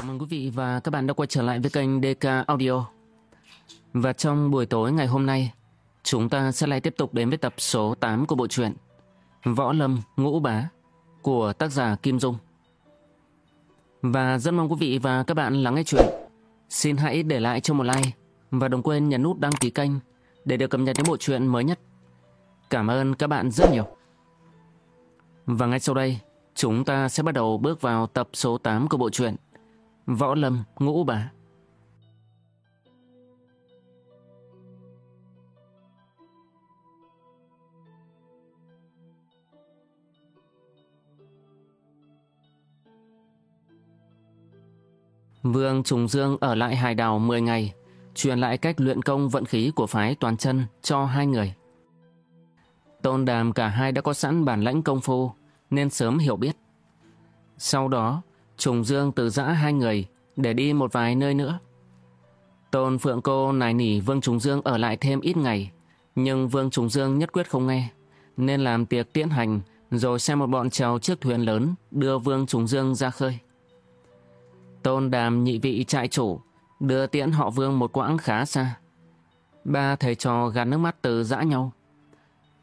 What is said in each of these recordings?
Chào mừng quý vị và các bạn đã quay trở lại với kênh DK Audio. Và trong buổi tối ngày hôm nay, chúng ta sẽ lại tiếp tục đến với tập số 8 của bộ truyện Võ Lâm Ngũ Bá của tác giả Kim Dung. Và rất mong quý vị và các bạn lắng nghe chuyện. Xin hãy để lại cho một like và đừng quên nhấn nút đăng ký kênh để được cập nhật những bộ truyện mới nhất. Cảm ơn các bạn rất nhiều. Và ngay sau đây, chúng ta sẽ bắt đầu bước vào tập số 8 của bộ truyện Võ Lâm Ngũ Bá. Vương Trùng Dương ở lại hải đảo 10 ngày, truyền lại cách luyện công vận khí của phái toàn chân cho hai người. Tôn đàm cả hai đã có sẵn bản lãnh công phu, nên sớm hiểu biết. Sau đó, Trùng Dương từ giã hai người để đi một vài nơi nữa. Tôn Phượng Cô nài nỉ Vương Trùng Dương ở lại thêm ít ngày, nhưng Vương Trùng Dương nhất quyết không nghe, nên làm tiệc tiễn hành rồi xem một bọn trèo chiếc thuyền lớn đưa Vương Trùng Dương ra khơi. Tôn đàm nhị vị trại chủ, đưa tiễn họ Vương một quãng khá xa. Ba thầy trò gạt nước mắt từ dã nhau.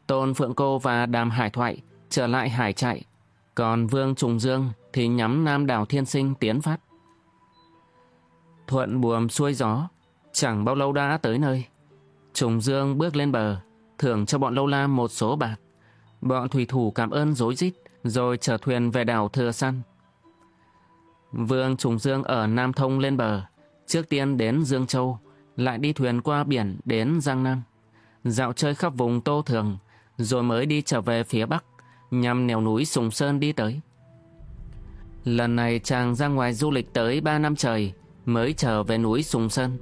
Tôn Phượng Cô và Đàm Hải Thoại trở lại hải trại, còn Vương Trùng Dương thì nhắm Nam Đảo Thiên Sinh tiến phát. Thuận buồm xuôi gió, chẳng bao lâu đã tới nơi. Trùng Dương bước lên bờ, thưởng cho bọn lâu la một số bạc. Bọn thủy thủ cảm ơn dối rít rồi chở thuyền về đảo Thừa Săn. Vương Trùng Dương ở Nam Thông lên bờ, trước tiên đến Dương Châu, lại đi thuyền qua biển đến Giang Nam. Dạo chơi khắp vùng Tô Thường, rồi mới đi trở về phía Bắc, nhằm nèo núi Sùng Sơn đi tới. Lần này chàng ra ngoài du lịch tới 3 năm trời, mới trở về núi Sùng Sơn,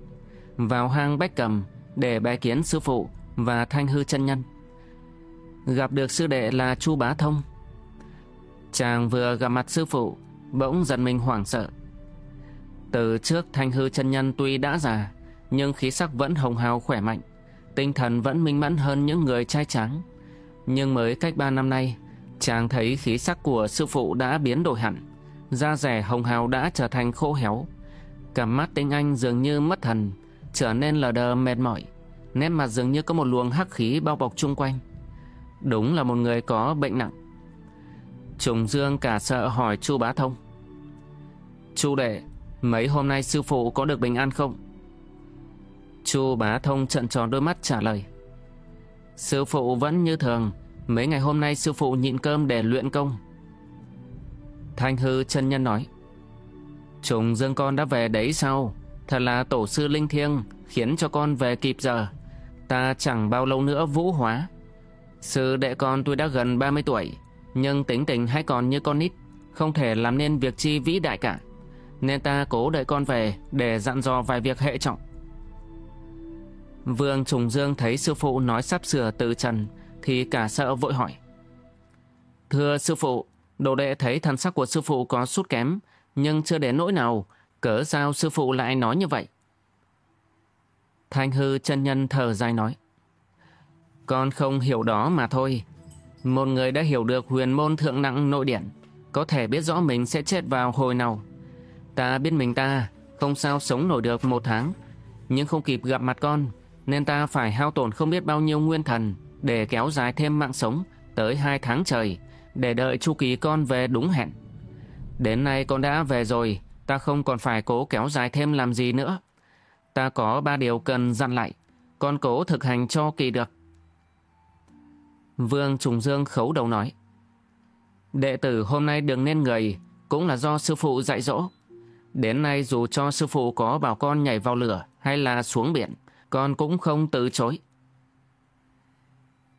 vào hang Bách Cầm để bái kiến sư phụ và thanh hư chân nhân. Gặp được sư đệ là Chu Bá Thông. Chàng vừa gặp mặt sư phụ, bỗng giật mình hoảng sợ. Từ trước thanh hư chân nhân tuy đã già, nhưng khí sắc vẫn hồng hào khỏe mạnh, tinh thần vẫn minh mẫn hơn những người trai trắng. Nhưng mới cách ba năm nay, chàng thấy khí sắc của sư phụ đã biến đổi hẳn, da rẻ hồng hào đã trở thành khô héo. Cả mắt tinh anh dường như mất thần, trở nên lờ đờ mệt mỏi, nét mặt dường như có một luồng hắc khí bao bọc chung quanh. Đúng là một người có bệnh nặng. Trùng Dương cả sợ hỏi Chu Bá Thông. Chu đệ, mấy hôm nay sư phụ có được bình an không? Chu Bá Thông trận tròn đôi mắt trả lời. Sư phụ vẫn như thường, mấy ngày hôm nay sư phụ nhịn cơm để luyện công. Thanh hư chân nhân nói. Trùng Dương con đã về đấy sao? Thật là tổ sư linh thiêng, khiến cho con về kịp giờ. Ta chẳng bao lâu nữa vũ hóa. Sư đệ con tôi đã gần 30 tuổi, nhưng tính tình hay còn như con nít, không thể làm nên việc chi vĩ đại cả. Nên ta cố đợi con về để dặn dò vài việc hệ trọng. Vương Trùng Dương thấy sư phụ nói sắp sửa từ trần thì cả sợ vội hỏi. Thưa sư phụ, đồ đệ thấy thần sắc của sư phụ có sút kém nhưng chưa đến nỗi nào, cớ sao sư phụ lại nói như vậy? Thanh hư chân nhân thở dài nói. Con không hiểu đó mà thôi. Một người đã hiểu được huyền môn thượng nặng nội điển, có thể biết rõ mình sẽ chết vào hồi nào. Ta biết mình ta không sao sống nổi được một tháng, nhưng không kịp gặp mặt con, nên ta phải hao tổn không biết bao nhiêu nguyên thần để kéo dài thêm mạng sống tới hai tháng trời, để đợi chu kỳ con về đúng hẹn. Đến nay con đã về rồi, ta không còn phải cố kéo dài thêm làm gì nữa. Ta có ba điều cần dặn lại, con cố thực hành cho kỳ được. Vương Trùng Dương khấu đầu nói. Đệ tử hôm nay đừng nên người, cũng là do sư phụ dạy dỗ. Đến nay dù cho sư phụ có bảo con nhảy vào lửa hay là xuống biển, con cũng không từ chối.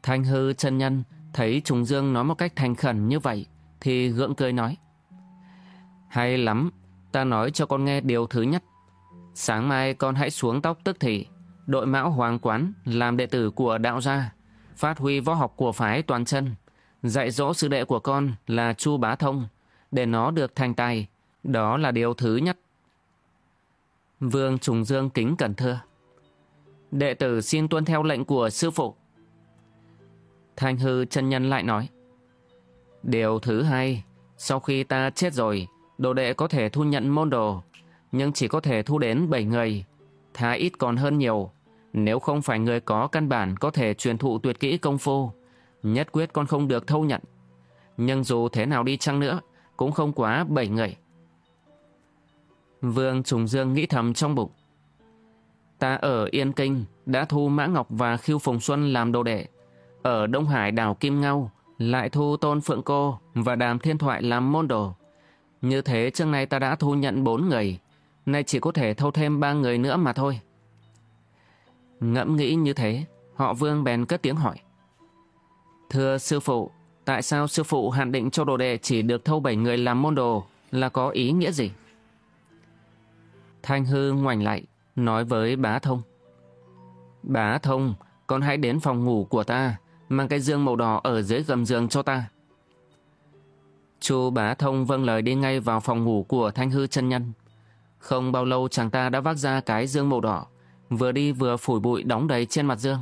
Thanh hư chân nhân thấy Trùng Dương nói một cách thành khẩn như vậy, thì gượng cười nói. Hay lắm, ta nói cho con nghe điều thứ nhất. Sáng mai con hãy xuống tóc tức thì, đội mão hoàng quán làm đệ tử của đạo gia, phát huy võ học của phái toàn chân, dạy dỗ sư đệ của con là Chu Bá Thông, để nó được thành tài, đó là điều thứ nhất. Vương Trùng Dương kính cẩn thưa. Đệ tử xin tuân theo lệnh của sư phụ. Thanh hư chân nhân lại nói. Điều thứ hai, sau khi ta chết rồi, đồ đệ có thể thu nhận môn đồ. nhưng chỉ có thể thu đến 7 người. Thà ít còn hơn nhiều. Nếu không phải người có căn bản có thể truyền thụ tuyệt kỹ công phu, nhất quyết con không được thâu nhận. Nhưng dù thế nào đi chăng nữa, cũng không quá 7 người. Vương Trùng Dương nghĩ thầm trong bụng. Ta ở Yên Kinh đã thu Mã Ngọc và Khiêu Phùng Xuân làm đồ đệ. Ở Đông Hải đảo Kim Ngao lại thu Tôn Phượng Cô và Đàm Thiên Thoại làm môn đồ. Như thế trước nay ta đã thu nhận bốn người, nay chỉ có thể thâu thêm ba người nữa mà thôi. Ngẫm nghĩ như thế, họ Vương bèn cất tiếng hỏi. Thưa sư phụ, tại sao sư phụ hạn định cho đồ đệ chỉ được thâu bảy người làm môn đồ là có ý nghĩa gì? Thanh hư ngoảnh lại, nói với bá thông. Bá thông, con hãy đến phòng ngủ của ta, mang cái dương màu đỏ ở dưới gầm giường cho ta. Chu bá thông vâng lời đi ngay vào phòng ngủ của thanh hư chân nhân. Không bao lâu chàng ta đã vác ra cái dương màu đỏ, vừa đi vừa phủi bụi đóng đầy trên mặt dương.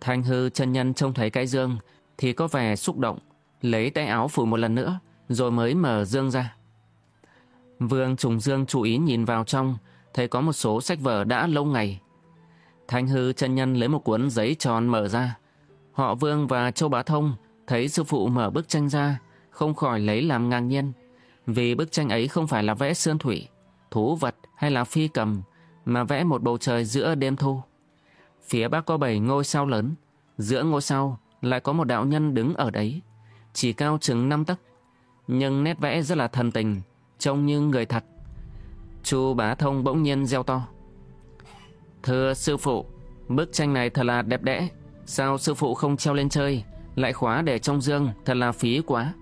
Thanh hư chân nhân trông thấy cái dương thì có vẻ xúc động, lấy tay áo phủi một lần nữa, rồi mới mở dương ra. Vương Trùng Dương chú ý nhìn vào trong, thấy có một số sách vở đã lâu ngày. Thanh hư chân nhân lấy một cuốn giấy tròn mở ra. Họ Vương và Châu Bá Thông thấy sư phụ mở bức tranh ra, không khỏi lấy làm ngang nhiên. Vì bức tranh ấy không phải là vẽ sơn thủy, thú vật hay là phi cầm, mà vẽ một bầu trời giữa đêm thu. Phía bắc có bảy ngôi sao lớn, giữa ngôi sao lại có một đạo nhân đứng ở đấy, chỉ cao chừng năm tấc, nhưng nét vẽ rất là thần tình, trông như người thật. Chu Bá Thông bỗng nhiên reo to. Thưa sư phụ, bức tranh này thật là đẹp đẽ, sao sư phụ không treo lên chơi, lại khóa để trong dương, thật là phí quá.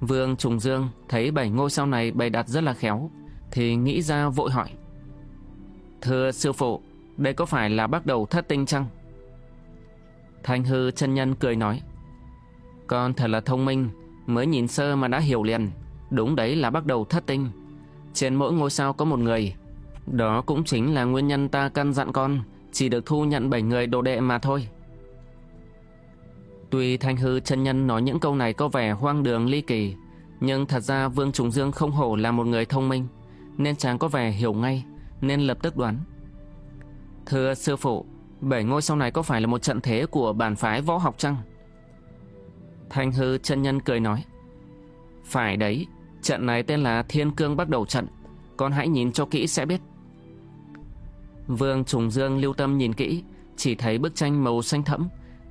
Vương Trùng Dương thấy bảy ngôi sao này bày đặt rất là khéo, thì nghĩ ra vội hỏi. Thưa sư phụ, đây có phải là bắt đầu thất tinh chăng? Thanh hư chân nhân cười nói. Con thật là thông minh, mới nhìn sơ mà đã hiểu liền. Đúng đấy là bắt đầu thất tinh. Trên mỗi ngôi sao có một người. Đó cũng chính là nguyên nhân ta căn dặn con chỉ được thu nhận 7 người đồ đệ mà thôi. Tuy Thanh Hư chân nhân nói những câu này có vẻ hoang đường ly kỳ, nhưng thật ra Vương Trùng Dương không hổ là một người thông minh, nên chàng có vẻ hiểu ngay, nên lập tức đoán. Thưa sư phụ, bảy ngôi sau này có phải là một trận thế của bản phái võ học chăng? Thanh Hư chân nhân cười nói. Phải đấy, trận này tên là Thiên Cương bắt đầu trận, con hãy nhìn cho kỹ sẽ biết. Vương Trùng Dương lưu tâm nhìn kỹ, chỉ thấy bức tranh màu xanh thẫm,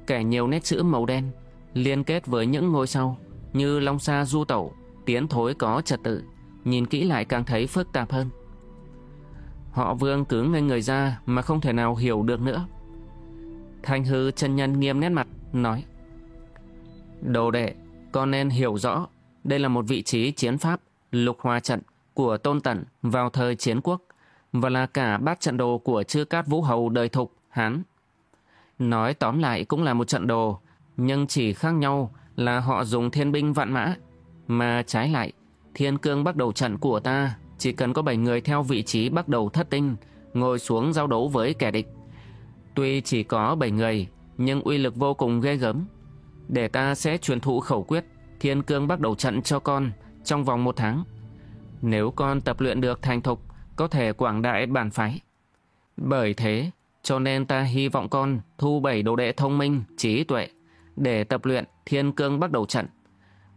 kẻ nhiều nét chữ màu đen, liên kết với những ngôi sao như long sa du tẩu, tiến thối có trật tự, nhìn kỹ lại càng thấy phức tạp hơn. Họ Vương cứ ngây người ra mà không thể nào hiểu được nữa. Thanh hư chân nhân nghiêm nét mặt, nói Đồ đệ, con nên hiểu rõ, đây là một vị trí chiến pháp, lục hòa trận của Tôn Tẩn vào thời chiến quốc và là cả bát trận đồ của chư cát vũ hầu đời thục, Hán. Nói tóm lại cũng là một trận đồ, nhưng chỉ khác nhau là họ dùng thiên binh vạn mã, mà trái lại, thiên cương bắt đầu trận của ta chỉ cần có 7 người theo vị trí bắt đầu thất tinh, ngồi xuống giao đấu với kẻ địch. Tuy chỉ có 7 người, nhưng uy lực vô cùng ghê gớm. Để ta sẽ truyền thụ khẩu quyết, thiên cương bắt đầu trận cho con trong vòng một tháng. Nếu con tập luyện được thành thục, có thể quảng đại bản phái. Bởi thế, cho nên ta hy vọng con thu bảy đồ đệ thông minh, trí tuệ, để tập luyện thiên cương bắt đầu trận.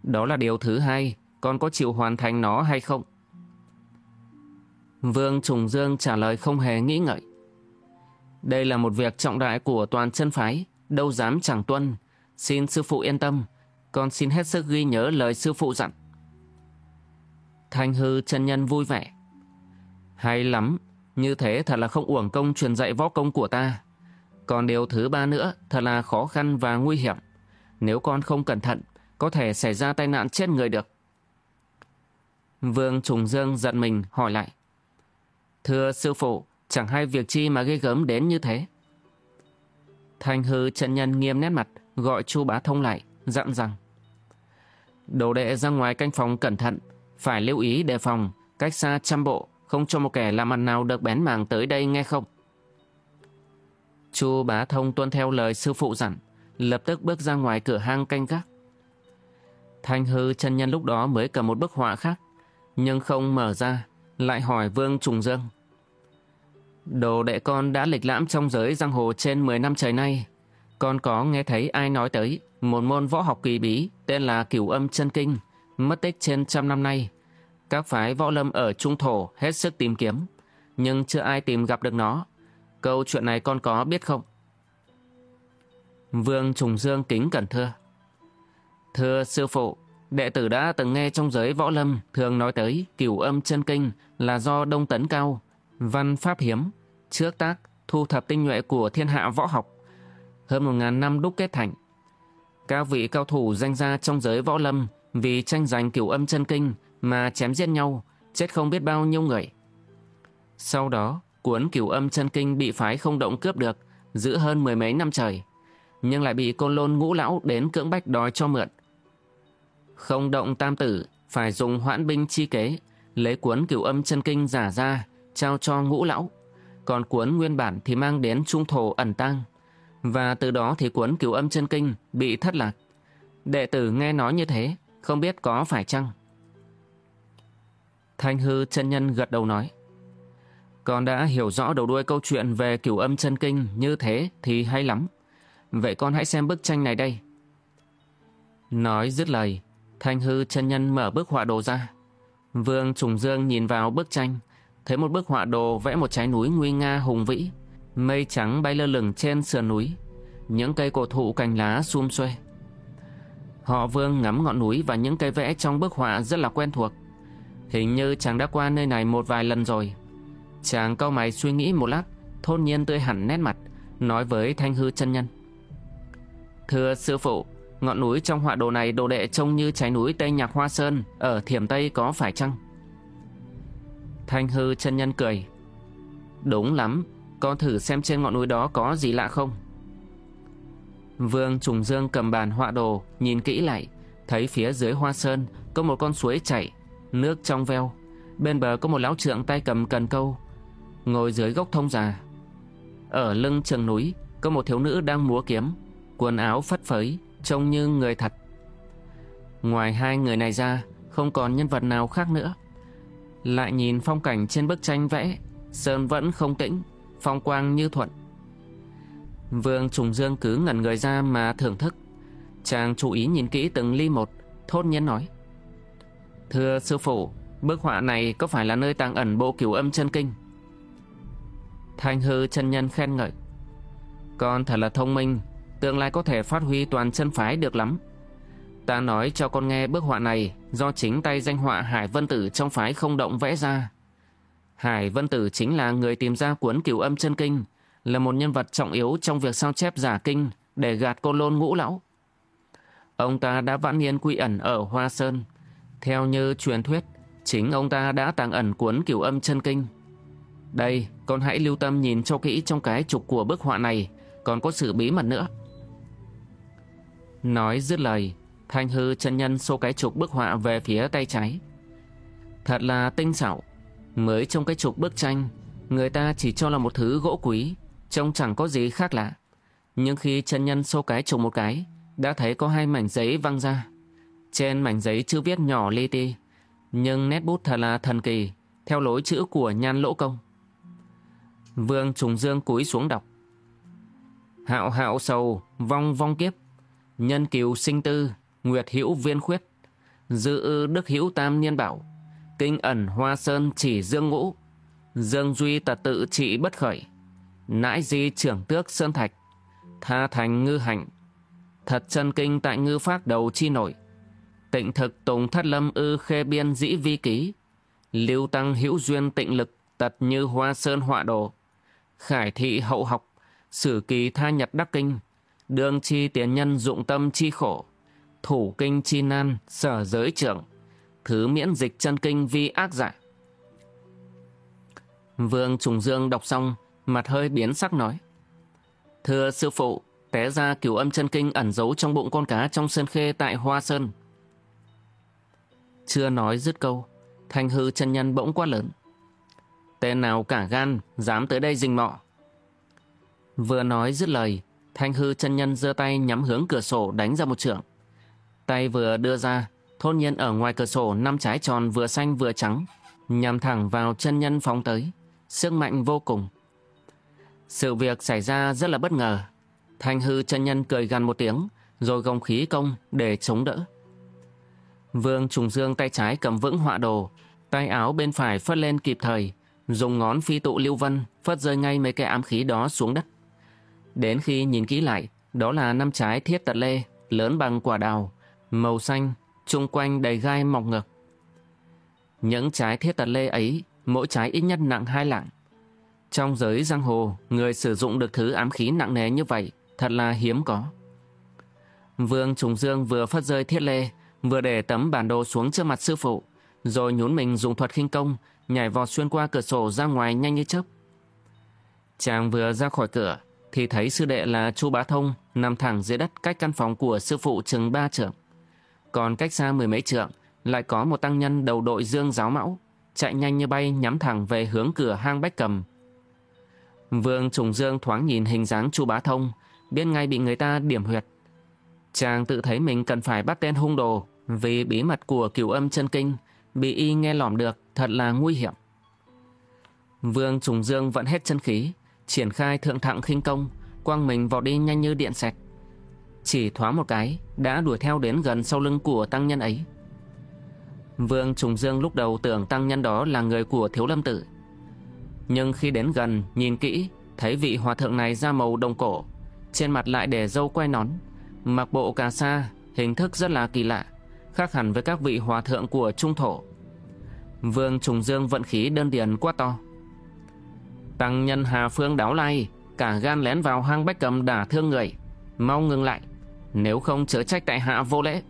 Đó là điều thứ hai, con có chịu hoàn thành nó hay không? Vương Trùng Dương trả lời không hề nghĩ ngợi. Đây là một việc trọng đại của toàn chân phái, đâu dám chẳng tuân. Xin sư phụ yên tâm, con xin hết sức ghi nhớ lời sư phụ dặn. Thanh hư chân nhân vui vẻ. Hay lắm, như thế thật là không uổng công truyền dạy võ công của ta. Còn điều thứ ba nữa thật là khó khăn và nguy hiểm. Nếu con không cẩn thận, có thể xảy ra tai nạn chết người được. Vương Trùng Dương giận mình hỏi lại. Thưa sư phụ, chẳng hay việc chi mà ghê gớm đến như thế. Thanh hư trận nhân nghiêm nét mặt, gọi chu bá thông lại, dặn rằng. Đồ đệ ra ngoài canh phòng cẩn thận, phải lưu ý đề phòng, cách xa trăm bộ, không cho một kẻ làm ăn nào được bén màng tới đây nghe không. Chu bá thông tuân theo lời sư phụ dặn, lập tức bước ra ngoài cửa hang canh gác. Thanh hư chân nhân lúc đó mới cầm một bức họa khác, nhưng không mở ra, lại hỏi Vương Trùng Dương. Đồ đệ con đã lịch lãm trong giới giang hồ trên 10 năm trời nay. Con có nghe thấy ai nói tới một môn võ học kỳ bí tên là cửu âm chân kinh, mất tích trên trăm năm nay. Các phái võ lâm ở Trung Thổ hết sức tìm kiếm, nhưng chưa ai tìm gặp được nó. Câu chuyện này con có biết không? Vương Trùng Dương kính cẩn thưa. Thưa sư phụ, đệ tử đã từng nghe trong giới võ lâm thường nói tới cửu âm chân kinh là do Đông Tấn Cao, văn pháp hiếm, trước tác, thu thập tinh nhuệ của thiên hạ võ học. Hơn một ngàn năm đúc kết thành. Các vị cao thủ danh gia trong giới võ lâm vì tranh giành cửu âm chân kinh mà chém giết nhau, chết không biết bao nhiêu người. Sau đó, cuốn cửu âm chân kinh bị phái không động cướp được, giữ hơn mười mấy năm trời, nhưng lại bị côn lôn ngũ lão đến cưỡng bách đòi cho mượn. Không động tam tử, phải dùng hoãn binh chi kế, lấy cuốn cửu âm chân kinh giả ra, trao cho ngũ lão. Còn cuốn nguyên bản thì mang đến trung thổ ẩn tang. Và từ đó thì cuốn cửu âm chân kinh bị thất lạc. Đệ tử nghe nói như thế, không biết có phải chăng? Thanh hư chân nhân gật đầu nói. Con đã hiểu rõ đầu đuôi câu chuyện về cửu âm chân kinh như thế thì hay lắm. Vậy con hãy xem bức tranh này đây. Nói dứt lời, Thanh hư chân nhân mở bức họa đồ ra. Vương Trùng Dương nhìn vào bức tranh, thấy một bức họa đồ vẽ một trái núi nguy nga hùng vĩ. Mây trắng bay lơ lửng trên sườn núi, những cây cổ thụ cành lá xum xuê. Họ Vương ngắm ngọn núi và những cây vẽ trong bức họa rất là quen thuộc. Hình như chàng đã qua nơi này một vài lần rồi. Chàng cau mày suy nghĩ một lát, thôn nhiên tươi hẳn nét mặt, nói với Thanh Hư chân nhân. Thưa sư phụ, ngọn núi trong họa đồ này đồ đệ trông như trái núi Tây Nhạc Hoa Sơn ở Thiểm Tây có phải chăng? Thanh Hư chân nhân cười. Đúng lắm, con thử xem trên ngọn núi đó có gì lạ không? Vương Trùng Dương cầm bàn họa đồ, nhìn kỹ lại, thấy phía dưới hoa sơn có một con suối chảy, nước trong veo. Bên bờ có một lão trượng tay cầm cần câu, ngồi dưới gốc thông già. Ở lưng trường núi có một thiếu nữ đang múa kiếm, quần áo phất phới, trông như người thật. Ngoài hai người này ra, không còn nhân vật nào khác nữa. Lại nhìn phong cảnh trên bức tranh vẽ, sơn vẫn không tĩnh, phong quang như thuận. Vương Trùng Dương cứ ngẩn người ra mà thưởng thức. Chàng chú ý nhìn kỹ từng ly một, thốt nhiên nói. Thưa sư phụ, bức họa này có phải là nơi tàng ẩn bộ cửu âm chân kinh? Thanh hư chân nhân khen ngợi. Con thật là thông minh, tương lai có thể phát huy toàn chân phái được lắm. Ta nói cho con nghe bức họa này do chính tay danh họa Hải Vân Tử trong phái không động vẽ ra. Hải Vân Tử chính là người tìm ra cuốn cửu âm chân kinh, là một nhân vật trọng yếu trong việc sao chép giả kinh để gạt côn lôn ngũ lão. Ông ta đã vãn niên quy ẩn ở Hoa Sơn. Theo như truyền thuyết, chính ông ta đã tàng ẩn cuốn cửu âm chân kinh. Đây, con hãy lưu tâm nhìn cho kỹ trong cái trục của bức họa này, còn có sự bí mật nữa. Nói dứt lời, Thanh hư chân nhân xô cái trục bức họa về phía tay trái. Thật là tinh xảo. Mới trong cái trục bức tranh, người ta chỉ cho là một thứ gỗ quý, trông chẳng có gì khác lạ. Nhưng khi chân nhân xô cái trục một cái, đã thấy có hai mảnh giấy văng ra. Trên mảnh giấy chữ viết nhỏ li ti, nhưng nét bút thật là thần kỳ, theo lối chữ của nhan lỗ công. Vương Trùng Dương cúi xuống đọc. Hạo hạo sầu, vong vong kiếp, nhân kiều sinh tư, Nguyệt hữu viên khuyết, dư ư đức hữu tam niên bảo, kinh ẩn hoa sơn chỉ dương ngũ, dương duy tật tự trị bất khởi, nãi di trưởng tước sơn thạch, tha thành ngư hạnh, thật chân kinh tại ngư phát đầu chi nổi, tịnh thực tùng thất lâm ư khê biên dĩ vi ký, lưu tăng hữu duyên tịnh lực tật như hoa sơn họa đồ, khải thị hậu học, sử kỳ tha nhật đắc kinh, đương chi tiền nhân dụng tâm chi khổ, thủ kinh chi nan, sở giới trưởng, thứ miễn dịch chân kinh vi ác giả. Vương Trùng Dương đọc xong, mặt hơi biến sắc nói. Thưa sư phụ, té ra cửu âm chân kinh ẩn giấu trong bụng con cá trong sơn khê tại Hoa Sơn. Chưa nói dứt câu, thanh hư chân nhân bỗng quát lớn. Tên nào cả gan, dám tới đây rình mọ. Vừa nói dứt lời, thanh hư chân nhân giơ tay nhắm hướng cửa sổ đánh ra một trưởng. Tay vừa đưa ra, thôn nhiên ở ngoài cửa sổ năm trái tròn vừa xanh vừa trắng, nhằm thẳng vào chân nhân phóng tới, sức mạnh vô cùng. Sự việc xảy ra rất là bất ngờ. Thanh hư chân nhân cười gần một tiếng, rồi gồng khí công để chống đỡ. Vương Trùng Dương tay trái cầm vững họa đồ, tay áo bên phải phất lên kịp thời, dùng ngón phi tụ lưu vân phất rơi ngay mấy cái ám khí đó xuống đất. Đến khi nhìn kỹ lại, đó là năm trái thiết tật lê, lớn bằng quả đào, màu xanh, chung quanh đầy gai mọc ngực. Những trái thiết tật lê ấy, mỗi trái ít nhất nặng hai lạng. Trong giới giang hồ, người sử dụng được thứ ám khí nặng nề như vậy, thật là hiếm có. Vương Trùng Dương vừa phất rơi thiết lê, vừa để tấm bản đồ xuống trước mặt sư phụ, rồi nhún mình dùng thuật khinh công, nhảy vọt xuyên qua cửa sổ ra ngoài nhanh như chớp. Chàng vừa ra khỏi cửa, thì thấy sư đệ là Chu Bá Thông nằm thẳng dưới đất cách căn phòng của sư phụ chừng ba trượng. Còn cách xa mười mấy trượng, lại có một tăng nhân đầu đội dương giáo mão, chạy nhanh như bay nhắm thẳng về hướng cửa hang bách cầm. Vương Trùng Dương thoáng nhìn hình dáng Chu Bá Thông, biết ngay bị người ta điểm huyệt. Chàng tự thấy mình cần phải bắt tên hung đồ, vì bí mật của cửu âm chân kinh bị y nghe lỏm được thật là nguy hiểm. Vương Trùng Dương vẫn hết chân khí, triển khai thượng thặng khinh công, quang mình vào đi nhanh như điện sạch Chỉ thoáng một cái, đã đuổi theo đến gần sau lưng của tăng nhân ấy. Vương Trùng Dương lúc đầu tưởng tăng nhân đó là người của Thiếu Lâm Tử. Nhưng khi đến gần, nhìn kỹ, thấy vị hòa thượng này da màu đồng cổ, trên mặt lại để dâu quay nón, mặc bộ cà sa, hình thức rất là kỳ lạ, khác hẳn với các vị hòa thượng của Trung Thổ. Vương Trùng Dương vận khí đơn điền quá to. Tăng nhân Hà Phương đáo lai, cả gan lén vào hang bách cầm đả thương người. Mau ngừng lại, nếu không chớ trách tại hạ vô lễ.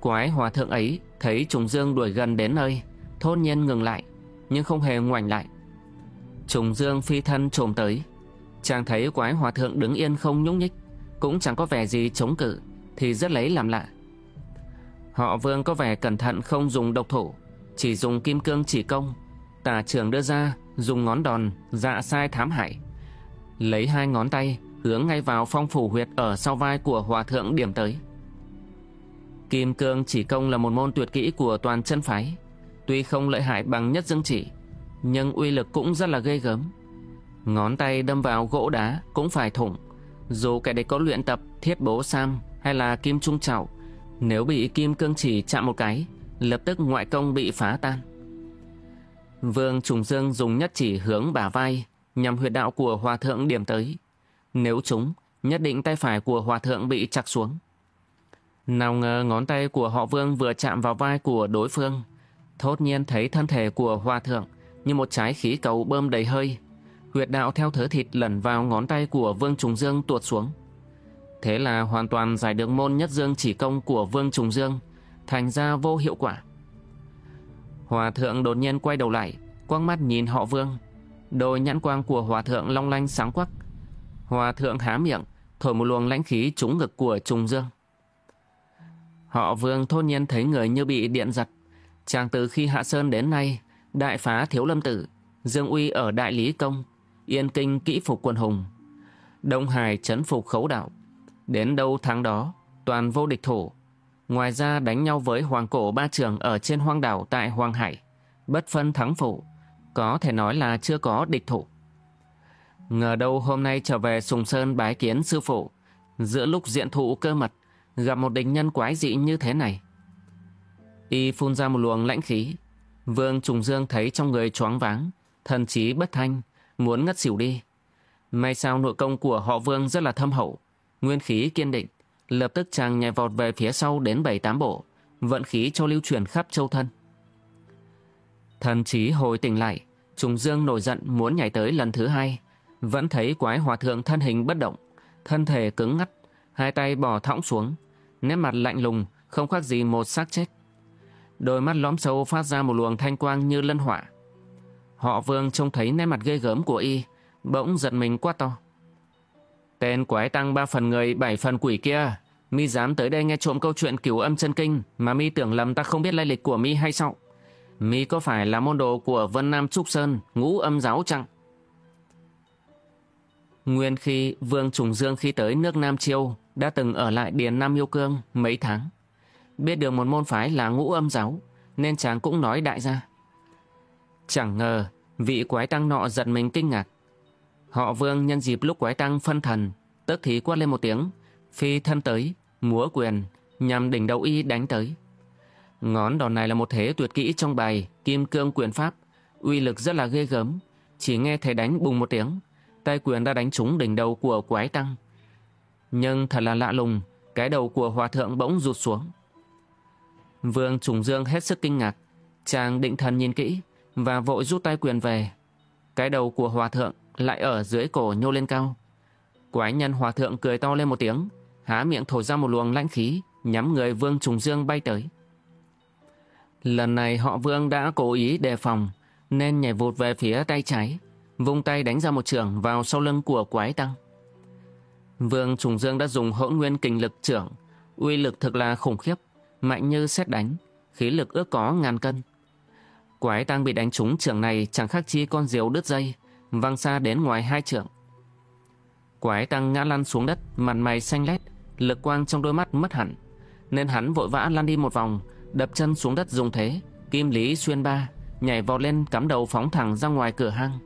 Quái hòa thượng ấy thấy Trùng Dương đuổi gần đến nơi, thôn nhiên ngừng lại, nhưng không hề ngoảnh lại. Trùng Dương phi thân trồm tới. Chàng thấy quái hòa thượng đứng yên không nhúc nhích, cũng chẳng có vẻ gì chống cự, thì rất lấy làm lạ. Họ vương có vẻ cẩn thận không dùng độc thủ, chỉ dùng kim cương chỉ công. Tả trưởng đưa ra, dùng ngón đòn, dạ sai thám hại. Lấy hai ngón tay, hướng ngay vào phong phủ huyệt ở sau vai của hòa thượng điểm tới. Kim cương chỉ công là một môn tuyệt kỹ của toàn chân phái. Tuy không lợi hại bằng nhất dương chỉ, nhưng uy lực cũng rất là ghê gớm. Ngón tay đâm vào gỗ đá cũng phải thủng. Dù kẻ địch có luyện tập thiết bố sam hay là kim trung chảo, nếu bị kim cương chỉ chạm một cái, lập tức ngoại công bị phá tan. Vương Trùng Dương dùng nhất chỉ hướng bả vai, nhằm huyệt đạo của hòa thượng điểm tới. Nếu chúng, nhất định tay phải của hòa thượng bị chặt xuống. Nào ngờ ngón tay của họ Vương vừa chạm vào vai của đối phương, thốt nhiên thấy thân thể của hòa thượng như một trái khí cầu bơm đầy hơi. Huyệt đạo theo thớ thịt lẩn vào ngón tay của Vương Trùng Dương tuột xuống. Thế là hoàn toàn giải được môn nhất dương chỉ công của Vương Trùng Dương, thành ra vô hiệu quả. Hòa thượng đột nhiên quay đầu lại, quăng mắt nhìn họ Vương. Đôi nhãn quang của hòa thượng long lanh sáng quắc. Hòa thượng há miệng, thổi một luồng lãnh khí trúng ngực của Trùng Dương. Họ Vương thôn nhiên thấy người như bị điện giật. Chàng từ khi hạ sơn đến nay, đại phá thiếu lâm tử, Dương Uy ở Đại Lý Công, Yên Kinh kỹ phục quân hùng, Đông Hải chấn phục khấu đạo. Đến đâu tháng đó, toàn vô địch thủ. Ngoài ra đánh nhau với hoàng cổ ba trường ở trên hoang đảo tại Hoàng Hải, bất phân thắng phụ, có thể nói là chưa có địch thủ. Ngờ đâu hôm nay trở về Sùng Sơn bái kiến sư phụ, giữa lúc diện thụ cơ mật, gặp một địch nhân quái dị như thế này. Y phun ra một luồng lãnh khí, Vương Trùng Dương thấy trong người choáng váng, thần trí bất thanh, muốn ngất xỉu đi. May sao nội công của họ Vương rất là thâm hậu, nguyên khí kiên định, lập tức chàng nhảy vọt về phía sau đến bảy tám bộ, vận khí cho lưu truyền khắp châu thân. Thần trí hồi tỉnh lại, Trùng Dương nổi giận muốn nhảy tới lần thứ hai, vẫn thấy quái hòa thượng thân hình bất động, thân thể cứng ngắt, hai tay bỏ thõng xuống, nét mặt lạnh lùng, không khác gì một xác chết. Đôi mắt lõm sâu phát ra một luồng thanh quang như lân hỏa. Họ vương trông thấy nét mặt ghê gớm của y, bỗng giật mình quá to. Tên quái tăng ba phần người bảy phần quỷ kia, mi dám tới đây nghe trộm câu chuyện cửu âm chân kinh mà mi tưởng lầm ta không biết lai lịch của mi hay sao? Mi có phải là môn đồ của Vân Nam Trúc Sơn, ngũ âm giáo chăng? Nguyên khi Vương Trùng Dương khi tới nước Nam Chiêu đã từng ở lại Điền Nam Yêu Cương mấy tháng. biết được một môn phái là ngũ âm giáo, nên chàng cũng nói đại gia. Chẳng ngờ, vị quái tăng nọ giật mình kinh ngạc. Họ vương nhân dịp lúc quái tăng phân thần, tức thì quát lên một tiếng, phi thân tới, múa quyền, nhằm đỉnh đầu y đánh tới. Ngón đòn này là một thế tuyệt kỹ trong bài Kim Cương Quyền Pháp, uy lực rất là ghê gớm. Chỉ nghe thấy đánh bùng một tiếng, tay quyền đã đánh trúng đỉnh đầu của quái tăng. Nhưng thật là lạ lùng, cái đầu của hòa thượng bỗng rụt xuống. Vương Trùng Dương hết sức kinh ngạc, chàng định thần nhìn kỹ và vội rút tay quyền về. Cái đầu của hòa thượng lại ở dưới cổ nhô lên cao. Quái nhân hòa thượng cười to lên một tiếng, há miệng thổi ra một luồng lãnh khí, nhắm người Vương Trùng Dương bay tới. Lần này họ Vương đã cố ý đề phòng, nên nhảy vụt về phía tay trái, vung tay đánh ra một trường vào sau lưng của quái tăng. Vương Trùng Dương đã dùng hỗn nguyên kình lực trưởng, uy lực thực là khủng khiếp, mạnh như xét đánh, khí lực ước có ngàn cân. Quái tăng bị đánh trúng trường này chẳng khác chi con diều đứt dây, văng xa đến ngoài hai trường. Quái tăng ngã lăn xuống đất, mặt mày xanh lét, lực quang trong đôi mắt mất hẳn, nên hắn vội vã lăn đi một vòng, đập chân xuống đất dùng thế, kim lý xuyên ba, nhảy vọt lên cắm đầu phóng thẳng ra ngoài cửa hang,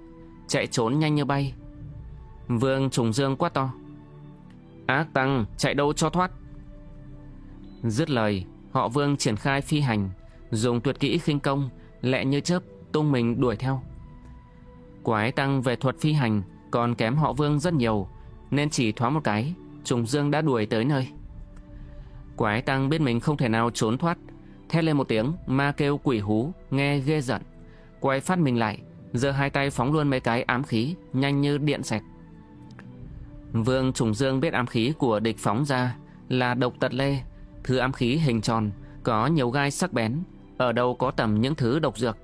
chạy trốn nhanh như bay. Vương trùng dương quá to. Ác tăng, chạy đâu cho thoát. Dứt lời, họ vương triển khai phi hành, dùng tuyệt kỹ khinh công, lẹ như chớp, tung mình đuổi theo. Quái tăng về thuật phi hành, còn kém họ vương rất nhiều, nên chỉ thoáng một cái, trùng dương đã đuổi tới nơi. Quái tăng biết mình không thể nào trốn thoát, thét lên một tiếng, ma kêu quỷ hú, nghe ghê giận. Quay phát mình lại, giơ hai tay phóng luôn mấy cái ám khí, nhanh như điện sạch. Vương Trùng Dương biết ám khí của địch phóng ra là độc tật lê, thứ ám khí hình tròn, có nhiều gai sắc bén, ở đâu có tầm những thứ độc dược.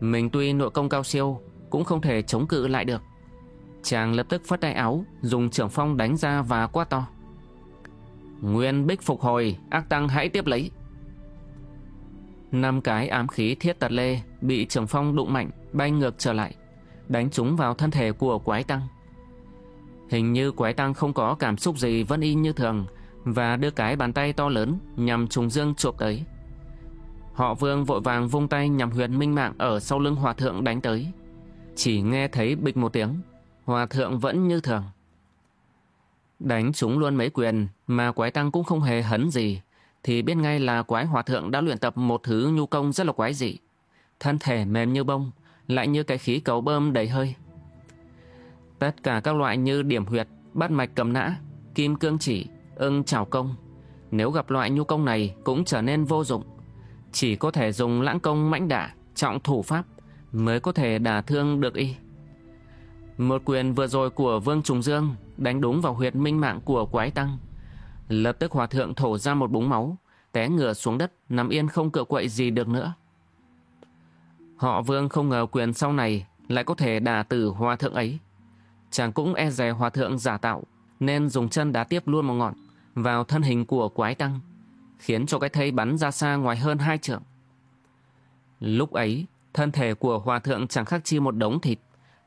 Mình tuy nội công cao siêu, cũng không thể chống cự lại được. Chàng lập tức phất tay áo, dùng trưởng phong đánh ra và quát to. Nguyên bích phục hồi, ác tăng hãy tiếp lấy. Năm cái ám khí thiết tật lê bị trưởng phong đụng mạnh, bay ngược trở lại, đánh chúng vào thân thể của quái tăng. Hình như quái tăng không có cảm xúc gì vẫn y như thường và đưa cái bàn tay to lớn nhằm trùng dương chụp tới. Họ vương vội vàng vung tay nhằm huyền minh mạng ở sau lưng hòa thượng đánh tới. Chỉ nghe thấy bịch một tiếng, hòa thượng vẫn như thường. Đánh chúng luôn mấy quyền mà quái tăng cũng không hề hấn gì, thì biết ngay là quái hòa thượng đã luyện tập một thứ nhu công rất là quái dị. Thân thể mềm như bông, lại như cái khí cầu bơm đầy hơi. Tất cả các loại như điểm huyệt, bát mạch cầm nã, kim cương chỉ, ưng chảo công. Nếu gặp loại nhu công này cũng trở nên vô dụng. Chỉ có thể dùng lãng công mãnh đả, trọng thủ pháp mới có thể đả thương được y. Một quyền vừa rồi của Vương Trùng Dương đánh đúng vào huyệt minh mạng của quái tăng. Lập tức hòa thượng thổ ra một búng máu, té ngửa xuống đất, nằm yên không cựa quậy gì được nữa. Họ Vương không ngờ quyền sau này lại có thể đả tử hòa thượng ấy. Chàng cũng e dè hòa thượng giả tạo, nên dùng chân đá tiếp luôn một ngọn vào thân hình của quái tăng, khiến cho cái thây bắn ra xa ngoài hơn hai trượng. Lúc ấy, thân thể của hòa thượng chẳng khác chi một đống thịt,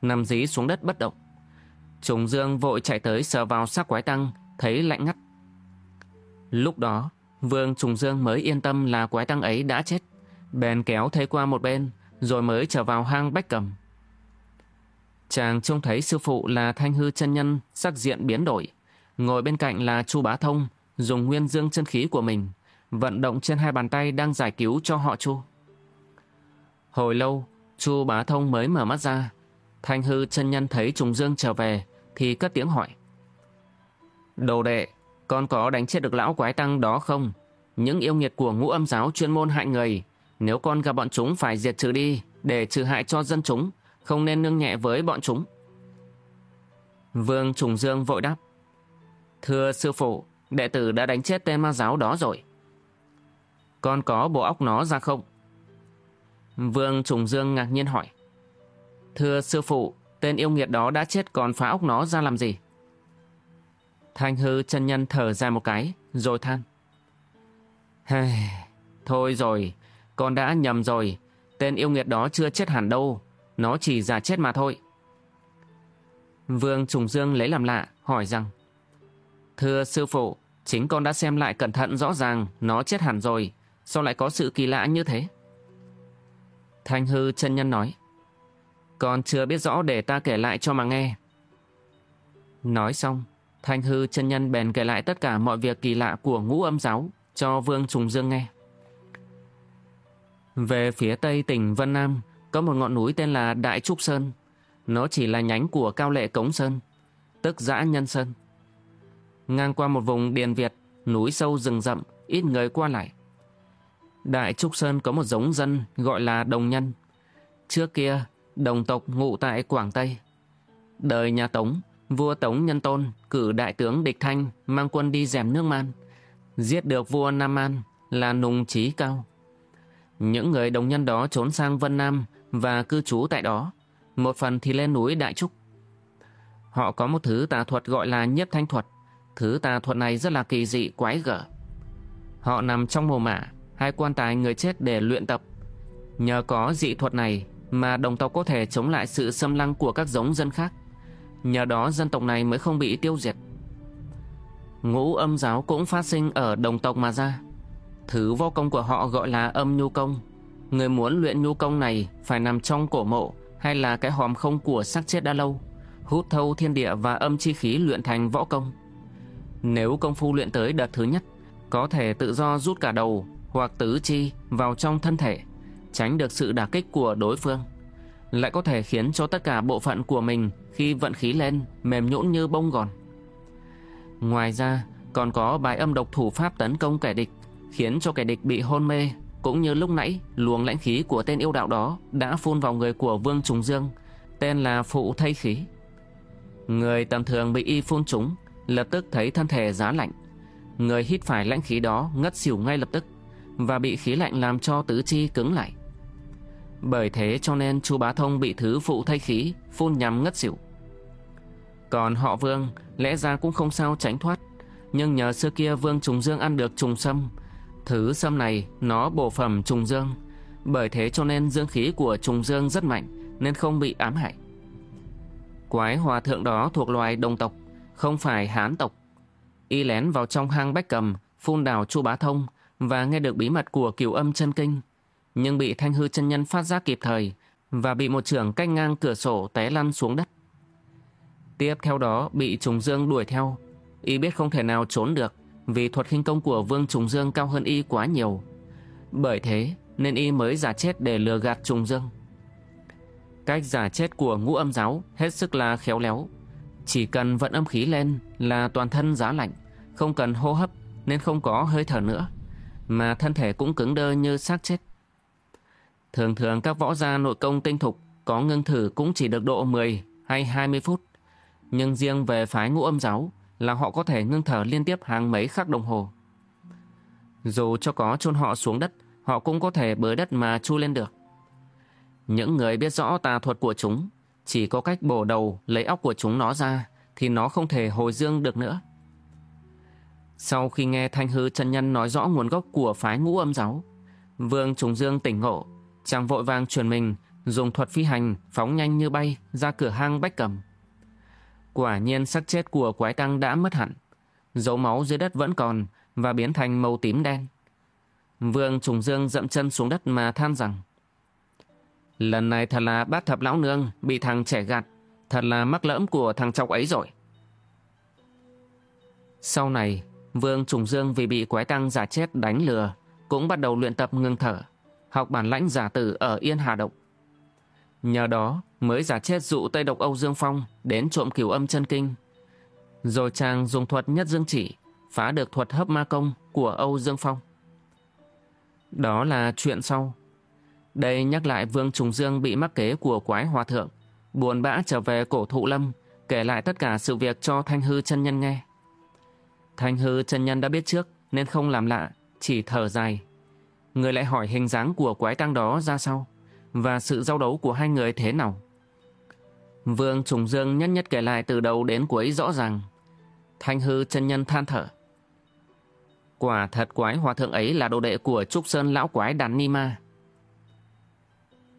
nằm dí xuống đất bất động. Trùng Dương vội chạy tới sờ vào xác quái tăng, thấy lạnh ngắt. Lúc đó, Vương Trùng Dương mới yên tâm là quái tăng ấy đã chết, bèn kéo thấy qua một bên, rồi mới trở vào hang bách cầm. Chàng trông thấy sư phụ là thanh hư chân nhân sắc diện biến đổi. Ngồi bên cạnh là Chu Bá Thông, dùng nguyên dương chân khí của mình, vận động trên hai bàn tay đang giải cứu cho họ Chu. Hồi lâu, Chu Bá Thông mới mở mắt ra. Thanh hư chân nhân thấy Trùng Dương trở về, thì cất tiếng hỏi. Đồ đệ, con có đánh chết được lão quái tăng đó không? Những yêu nghiệt của ngũ âm giáo chuyên môn hại người, nếu con gặp bọn chúng phải diệt trừ đi, để trừ hại cho dân chúng, không nên nương nhẹ với bọn chúng. Vương Trùng Dương vội đáp. Thưa sư phụ, đệ tử đã đánh chết tên ma giáo đó rồi. Con có bộ óc nó ra không? Vương Trùng Dương ngạc nhiên hỏi. Thưa sư phụ, tên yêu nghiệt đó đã chết còn phá óc nó ra làm gì? Thanh hư chân nhân thở dài một cái, rồi than. Hey, thôi rồi, con đã nhầm rồi, tên yêu nghiệt đó chưa chết hẳn đâu, nó chỉ giả chết mà thôi. Vương Trùng Dương lấy làm lạ, hỏi rằng Thưa sư phụ, Chính con đã xem lại cẩn thận rõ ràng Nó chết hẳn rồi Sao lại có sự kỳ lạ như thế? Thanh hư chân nhân nói còn chưa biết rõ để ta kể lại cho mà nghe. Nói xong, Thanh hư chân nhân bèn kể lại tất cả mọi việc kỳ lạ của ngũ âm giáo Cho Vương Trùng Dương nghe. Về phía tây tỉnh Vân Nam, Có một ngọn núi tên là Đại Trúc Sơn. Nó chỉ là nhánh của Cao Lệ Cống Sơn, Tức Dã Nhân Sơn. Ngang qua một vùng điền Việt, Núi sâu rừng rậm, Ít người qua lại. Đại Trúc Sơn có một giống dân gọi là đồng nhân. Trước kia, đồng tộc ngụ tại Quảng Tây. Đời nhà Tống, vua Tống Nhân Tôn cử đại tướng Địch Thanh mang quân đi dèm nước Man. Giết được vua Nam Man là nùng trí cao. Những người đồng nhân đó trốn sang Vân Nam và cư trú tại đó. Một phần thì lên núi Đại Trúc. Họ có một thứ tà thuật gọi là nhiếp thanh thuật. Thứ tà thuật này rất là kỳ dị quái gở. Họ nằm trong mồ mả hai quan tài người chết để luyện tập. Nhờ có dị thuật này mà đồng tộc có thể chống lại sự xâm lăng của các giống dân khác. Nhờ đó dân tộc này mới không bị tiêu diệt. Ngũ âm giáo cũng phát sinh ở đồng tộc mà ra. Thứ võ công của họ gọi là âm nhu công. Người muốn luyện nhu công này phải nằm trong cổ mộ hay là cái hòm không của xác chết đã lâu, hút thâu thiên địa và âm chi khí luyện thành võ công. Nếu công phu luyện tới đợt thứ nhất, có thể tự do rút cả đầu hoặc tứ chi vào trong thân thể, tránh được sự đả kích của đối phương. Lại có thể khiến cho tất cả bộ phận của mình khi vận khí lên mềm nhũn như bông gòn. Ngoài ra, còn có bài âm độc thủ pháp tấn công kẻ địch, khiến cho kẻ địch bị hôn mê, cũng như lúc nãy luồng lãnh khí của tên yêu đạo đó đã phun vào người của Vương Trùng Dương, tên là Phụ Thay Khí. Người tầm thường bị y phun trúng, lập tức thấy thân thể giá lạnh. Người hít phải lãnh khí đó ngất xỉu ngay lập tức và bị khí lạnh làm cho tứ chi cứng lại. Bởi thế cho nên chu Bá Thông bị thứ phụ thay khí, phun nhằm ngất xỉu. Còn họ Vương, lẽ ra cũng không sao tránh thoát, nhưng nhờ xưa kia Vương Trùng Dương ăn được trùng sâm, thứ sâm này nó bổ phẩm trùng dương, bởi thế cho nên dương khí của trùng dương rất mạnh nên không bị ám hại. Quái hòa thượng đó thuộc loài đồng tộc, không phải hán tộc. Y lén vào trong hang bách cầm, phun đào chu bá thông, và nghe được bí mật của cửu âm chân kinh, nhưng bị thanh hư chân nhân phát giác kịp thời và bị một trưởng canh ngang cửa sổ té lăn xuống đất. Tiếp theo đó bị Trùng Dương đuổi theo, y biết không thể nào trốn được vì thuật khinh công của Vương Trùng Dương cao hơn y quá nhiều. Bởi thế nên y mới giả chết để lừa gạt Trùng Dương. Cách giả chết của ngũ âm giáo hết sức là khéo léo. Chỉ cần vận âm khí lên là toàn thân giá lạnh, không cần hô hấp nên không có hơi thở nữa mà thân thể cũng cứng đơ như xác chết. Thường thường các võ gia nội công tinh thục có ngưng thử cũng chỉ được độ 10 hay 20 phút. Nhưng riêng về phái ngũ âm giáo là họ có thể ngưng thở liên tiếp hàng mấy khắc đồng hồ. Dù cho có chôn họ xuống đất, họ cũng có thể bới đất mà chui lên được. Những người biết rõ tà thuật của chúng, chỉ có cách bổ đầu lấy óc của chúng nó ra thì nó không thể hồi dương được nữa. Sau khi nghe Thanh Hư chân Nhân nói rõ nguồn gốc của phái ngũ âm giáo, Vương Trùng Dương tỉnh ngộ, chàng vội vàng truyền mình, dùng thuật phi hành, phóng nhanh như bay ra cửa hang bách cầm. Quả nhiên sắc chết của quái tăng đã mất hẳn, dấu máu dưới đất vẫn còn và biến thành màu tím đen. Vương Trùng Dương dậm chân xuống đất mà than rằng Lần này thật là bát thập lão nương bị thằng trẻ gạt, thật là mắc lỡm của thằng chọc ấy rồi. Sau này, Vương Trùng Dương vì bị quái tăng giả chết đánh lừa, cũng bắt đầu luyện tập ngưng thở, học bản lãnh giả tử ở Yên Hà Động. Nhờ đó mới giả chết dụ Tây Độc Âu Dương Phong đến trộm cửu âm chân kinh. Rồi chàng dùng thuật nhất dương chỉ, phá được thuật hấp ma công của Âu Dương Phong. Đó là chuyện sau. Đây nhắc lại Vương Trùng Dương bị mắc kế của quái hòa thượng, buồn bã trở về cổ thụ lâm, kể lại tất cả sự việc cho Thanh Hư chân nhân nghe. Thanh hư chân nhân đã biết trước nên không làm lạ, chỉ thở dài. Người lại hỏi hình dáng của quái tăng đó ra sao và sự giao đấu của hai người thế nào. Vương Trùng Dương nhất nhất kể lại từ đầu đến cuối rõ ràng. Thanh hư chân nhân than thở. Quả thật quái hòa thượng ấy là đồ đệ của Trúc Sơn lão quái đàn Ni Ma.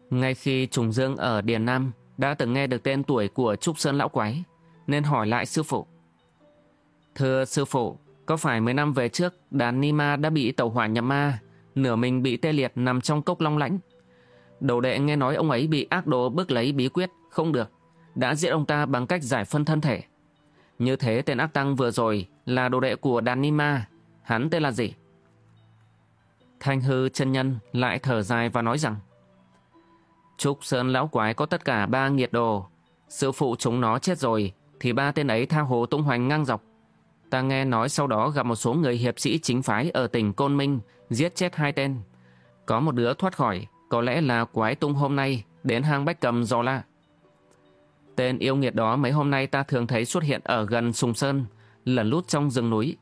Ngay khi Trùng Dương ở Điền Nam đã từng nghe được tên tuổi của Trúc Sơn lão quái, nên hỏi lại sư phụ. Thưa sư phụ, có phải 10 năm về trước đàn Nima đã bị tàu hỏa nhập ma, nửa mình bị tê liệt nằm trong cốc long lãnh? Đầu đệ nghe nói ông ấy bị ác đồ bước lấy bí quyết, không được, đã giết ông ta bằng cách giải phân thân thể. Như thế tên ác tăng vừa rồi là đồ đệ của đàn Nima, hắn tên là gì? Thanh hư chân nhân lại thở dài và nói rằng Trúc Sơn lão quái có tất cả ba nghiệt đồ. Sư phụ chúng nó chết rồi thì ba tên ấy tha hồ tung hoành ngang dọc. Ta nghe nói sau đó gặp một số người hiệp sĩ chính phái ở tỉnh Côn Minh giết chết hai tên. Có một đứa thoát khỏi, có lẽ là quái tung hôm nay đến hang Bách Cầm do la. Tên yêu nghiệt đó mấy hôm nay ta thường thấy xuất hiện ở gần Sùng Sơn, lẩn lút trong rừng núi.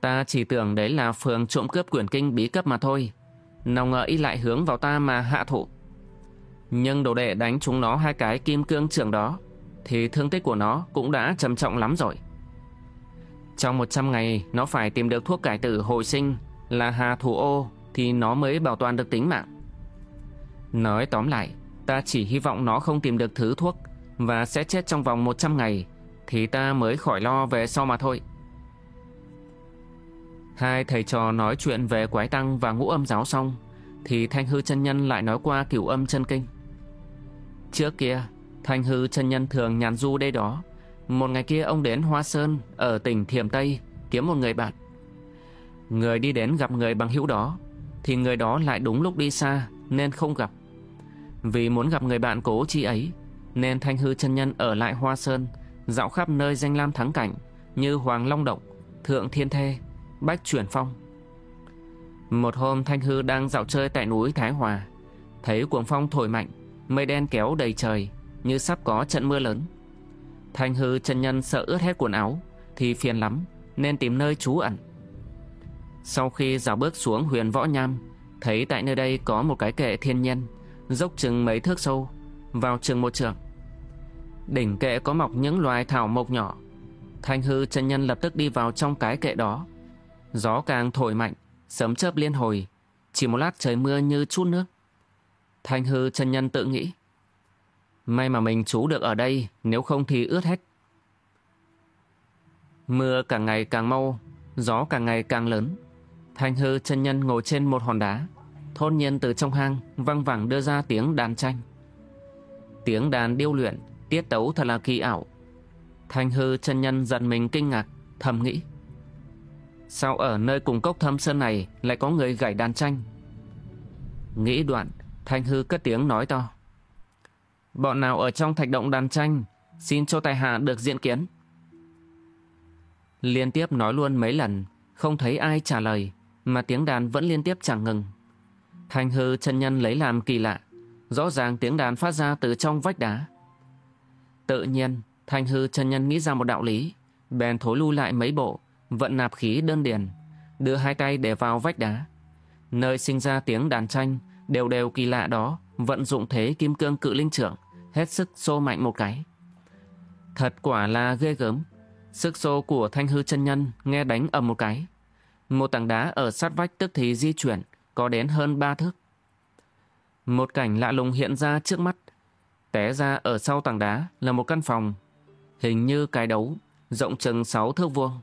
Ta chỉ tưởng đấy là phường trộm cướp quyển kinh bí cấp mà thôi. Nào ngờ y lại hướng vào ta mà hạ thụ. Nhưng đồ đệ đánh chúng nó hai cái kim cương trưởng đó Thì thương tích của nó cũng đã trầm trọng lắm rồi trong 100 ngày nó phải tìm được thuốc cải tử hồi sinh Là hà thủ ô Thì nó mới bảo toàn được tính mạng. Nói tóm lại Ta chỉ hy vọng nó không tìm được thứ thuốc Và sẽ chết trong vòng 100 ngày Thì ta mới khỏi lo về sau mà thôi. Hai thầy trò nói chuyện về quái tăng và ngũ âm giáo xong Thì Thanh Hư chân Nhân lại nói qua cửu âm chân kinh. Trước kia, Thanh Hư chân nhân thường nhàn du đây đó. Một ngày kia ông đến Hoa Sơn ở tỉnh Thiểm Tây kiếm một người bạn. Người đi đến gặp người bằng hữu đó, thì người đó lại đúng lúc đi xa nên không gặp. Vì muốn gặp người bạn cố chi ấy, nên Thanh Hư chân nhân ở lại Hoa Sơn, dạo khắp nơi danh lam thắng cảnh như Hoàng Long Động, Thượng Thiên Thê, Bách Chuyển Phong. Một hôm Thanh Hư đang dạo chơi tại núi Thái Hòa, thấy cuồng phong thổi mạnh, Mây đen kéo đầy trời Như sắp có trận mưa lớn Thanh hư chân nhân sợ ướt hết quần áo, Thì phiền lắm, Nên tìm nơi trú ẩn. Sau khi dạo bước xuống huyền võ nham, Thấy tại nơi đây có một cái kệ thiên nhiên, Dốc chừng mấy thước sâu, Vào trường một trường Đỉnh kệ có mọc những loài thảo mộc nhỏ. Thanh hư chân nhân lập tức đi vào trong cái kệ đó. Gió càng thổi mạnh, Sấm chớp liên hồi, Chỉ một lát trời mưa như chút nước. Thanh hư chân nhân tự nghĩ. May mà mình trú được ở đây, nếu không thì ướt hết. Mưa càng ngày càng mau, gió càng ngày càng lớn. Thanh hư chân nhân ngồi trên một hòn đá, thôn nhiên từ trong hang văng vẳng đưa ra tiếng đàn tranh. Tiếng đàn điêu luyện, tiết tấu thật là kỳ ảo. Thanh hư chân nhân giận mình kinh ngạc, thầm nghĩ. Sao ở nơi cùng cốc thâm sơn này lại có người gảy đàn tranh? Nghĩ đoạn, Thanh hư cất tiếng nói to. Bọn nào ở trong thạch động đàn tranh, xin cho tài hạ được diện kiến. Liên tiếp nói luôn mấy lần, không thấy ai trả lời, mà tiếng đàn vẫn liên tiếp chẳng ngừng. Thanh hư chân nhân lấy làm kỳ lạ, rõ ràng tiếng đàn phát ra từ trong vách đá. Tự nhiên, thanh hư chân nhân nghĩ ra một đạo lý, bèn thối lui lại mấy bộ, vận nạp khí đơn điền, đưa hai tay để vào vách đá. Nơi sinh ra tiếng đàn tranh đều đều kỳ lạ đó vận dụng thế kim cương cự linh trưởng hết sức xô mạnh một cái. Thật quả là ghê gớm. Sức xô của thanh hư chân nhân nghe đánh ầm một cái. Một tảng đá ở sát vách tức thì di chuyển có đến hơn ba thước. Một cảnh lạ lùng hiện ra trước mắt. Té ra ở sau tảng đá là một căn phòng. Hình như cái đấu, rộng chừng sáu thước vuông.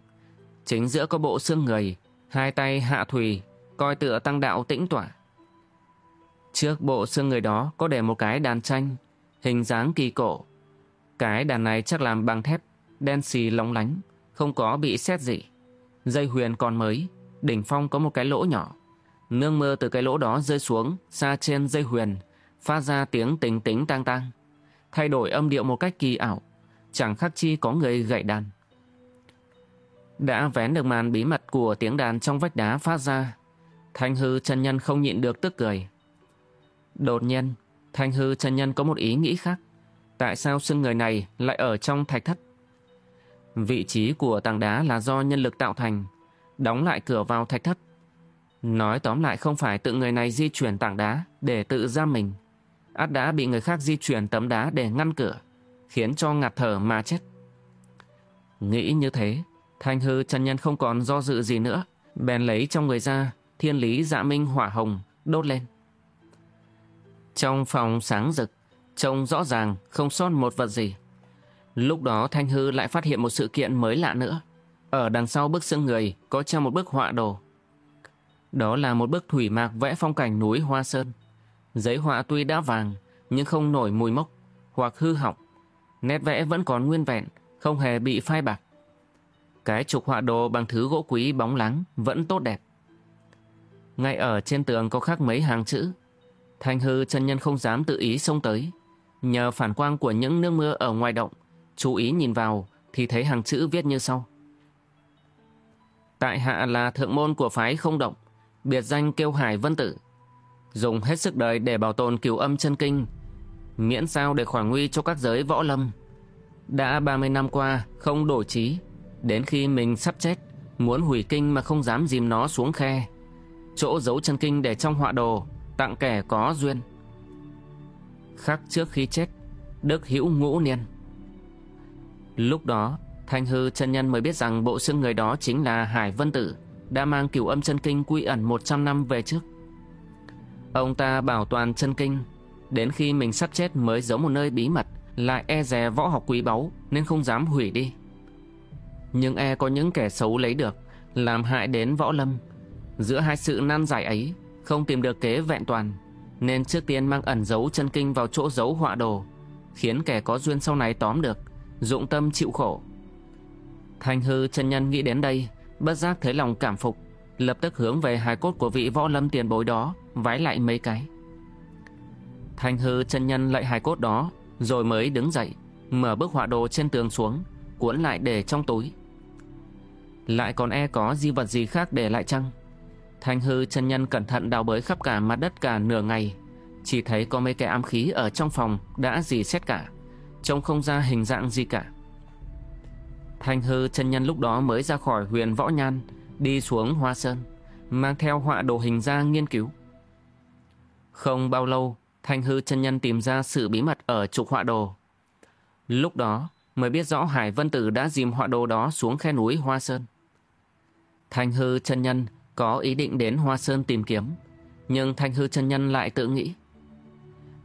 Chính giữa có bộ xương người, hai tay hạ thùy, coi tựa tăng đạo tĩnh tỏa. Trước bộ xương người đó có để một cái đàn tranh, hình dáng kỳ cổ. Cái đàn này chắc làm bằng thép, đen xì lóng lánh, không có bị xét gì. Dây huyền còn mới, đỉnh phong có một cái lỗ nhỏ. Nương mưa từ cái lỗ đó rơi xuống, xa trên dây huyền, phát ra tiếng tính tính tang tang. Thay đổi âm điệu một cách kỳ ảo, chẳng khác chi có người gậy đàn. Đã vén được màn bí mật của tiếng đàn trong vách đá phát ra. Thanh hư chân nhân không nhịn được tức cười. Đột nhiên, Thanh Hư chân nhân có một ý nghĩ khác. Tại sao xương người này lại ở trong thạch thất? Vị trí của tảng đá là do nhân lực tạo thành, đóng lại cửa vào thạch thất. Nói tóm lại không phải tự người này di chuyển tảng đá để tự giam mình. át đã bị người khác di chuyển tấm đá để ngăn cửa, khiến cho ngạt thở mà chết. Nghĩ như thế, Thanh Hư chân nhân không còn do dự gì nữa, bèn lấy trong người ra thiên lý dạ minh hỏa hồng đốt lên. Trong phòng sáng rực, trông rõ ràng không sót một vật gì. Lúc đó Thanh Hư lại phát hiện một sự kiện mới lạ nữa. Ở đằng sau bức xương người có treo một bức họa đồ. Đó là một bức thủy mạc vẽ phong cảnh núi Hoa Sơn. Giấy họa tuy đã vàng nhưng không nổi mùi mốc hoặc hư hỏng. Nét vẽ vẫn còn nguyên vẹn, không hề bị phai bạc. Cái trục họa đồ bằng thứ gỗ quý bóng lắng vẫn tốt đẹp. Ngay ở trên tường có khắc mấy hàng chữ. Thanh hư chân nhân không dám tự ý xông tới. Nhờ phản quang của những nước mưa ở ngoài động, chú ý nhìn vào thì thấy hàng chữ viết như sau. Tại hạ là thượng môn của phái không động, biệt danh kêu hải vân tử. Dùng hết sức đời để bảo tồn cửu âm chân kinh, miễn sao để khỏi nguy cho các giới võ lâm. Đã 30 năm qua không đổi trí, đến khi mình sắp chết, muốn hủy kinh mà không dám dìm nó xuống khe. Chỗ giấu chân kinh để trong họa đồ, tặng kẻ có duyên. Khắc trước khi chết, Đức hữu ngũ niên. Lúc đó, Thanh Hư chân nhân mới biết rằng bộ xương người đó chính là Hải Vân Tử, đã mang cửu âm chân kinh quy ẩn 100 năm về trước. Ông ta bảo toàn chân kinh, đến khi mình sắp chết mới giấu một nơi bí mật, lại e dè võ học quý báu nên không dám hủy đi. Nhưng e có những kẻ xấu lấy được, làm hại đến võ lâm. Giữa hai sự nan giải ấy, không tìm được kế vẹn toàn, nên trước tiên mang ẩn giấu chân kinh vào chỗ giấu họa đồ, khiến kẻ có duyên sau này tóm được, dụng tâm chịu khổ. Thanh hư chân nhân nghĩ đến đây, bất giác thấy lòng cảm phục, lập tức hướng về hài cốt của vị võ lâm tiền bối đó, vái lại mấy cái. Thanh hư chân nhân lại hài cốt đó, rồi mới đứng dậy, mở bức họa đồ trên tường xuống, cuốn lại để trong túi. Lại còn e có di vật gì khác để lại chăng? Thanh hư chân nhân cẩn thận đào bới khắp cả mặt đất cả nửa ngày, chỉ thấy có mấy cái ám khí ở trong phòng đã dì xét cả, trông không ra hình dạng gì cả. Thanh hư chân nhân lúc đó mới ra khỏi huyền Võ Nhan, đi xuống Hoa Sơn, mang theo họa đồ hình ra nghiên cứu. Không bao lâu, Thanh hư chân nhân tìm ra sự bí mật ở trục họa đồ. Lúc đó mới biết rõ Hải Vân Tử đã dìm họa đồ đó xuống khe núi Hoa Sơn. Thanh hư chân nhân có ý định đến Hoa Sơn tìm kiếm, nhưng Thanh hư chân nhân lại tự nghĩ.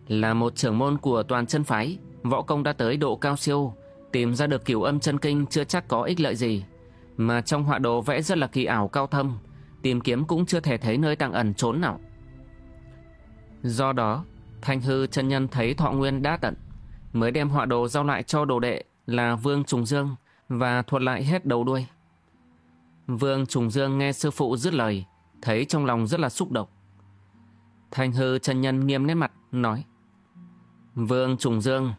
Là một trưởng môn của toàn chân phái, võ công đã tới độ cao siêu, Tìm ra được cửu âm chân kinh chưa chắc có ích lợi gì Mà trong họa đồ vẽ rất là kỳ ảo cao thâm Tìm kiếm cũng chưa thể thấy nơi tàng ẩn trốn nào Do đó Thanh hư chân nhân thấy thọ nguyên đã tận Mới đem họa đồ giao lại cho đồ đệ Là Vương Trùng Dương Và thuật lại hết đầu đuôi Vương Trùng Dương nghe sư phụ dứt lời Thấy trong lòng rất là xúc động Thanh hư chân nhân nghiêm nét mặt Nói Vương Trùng Dương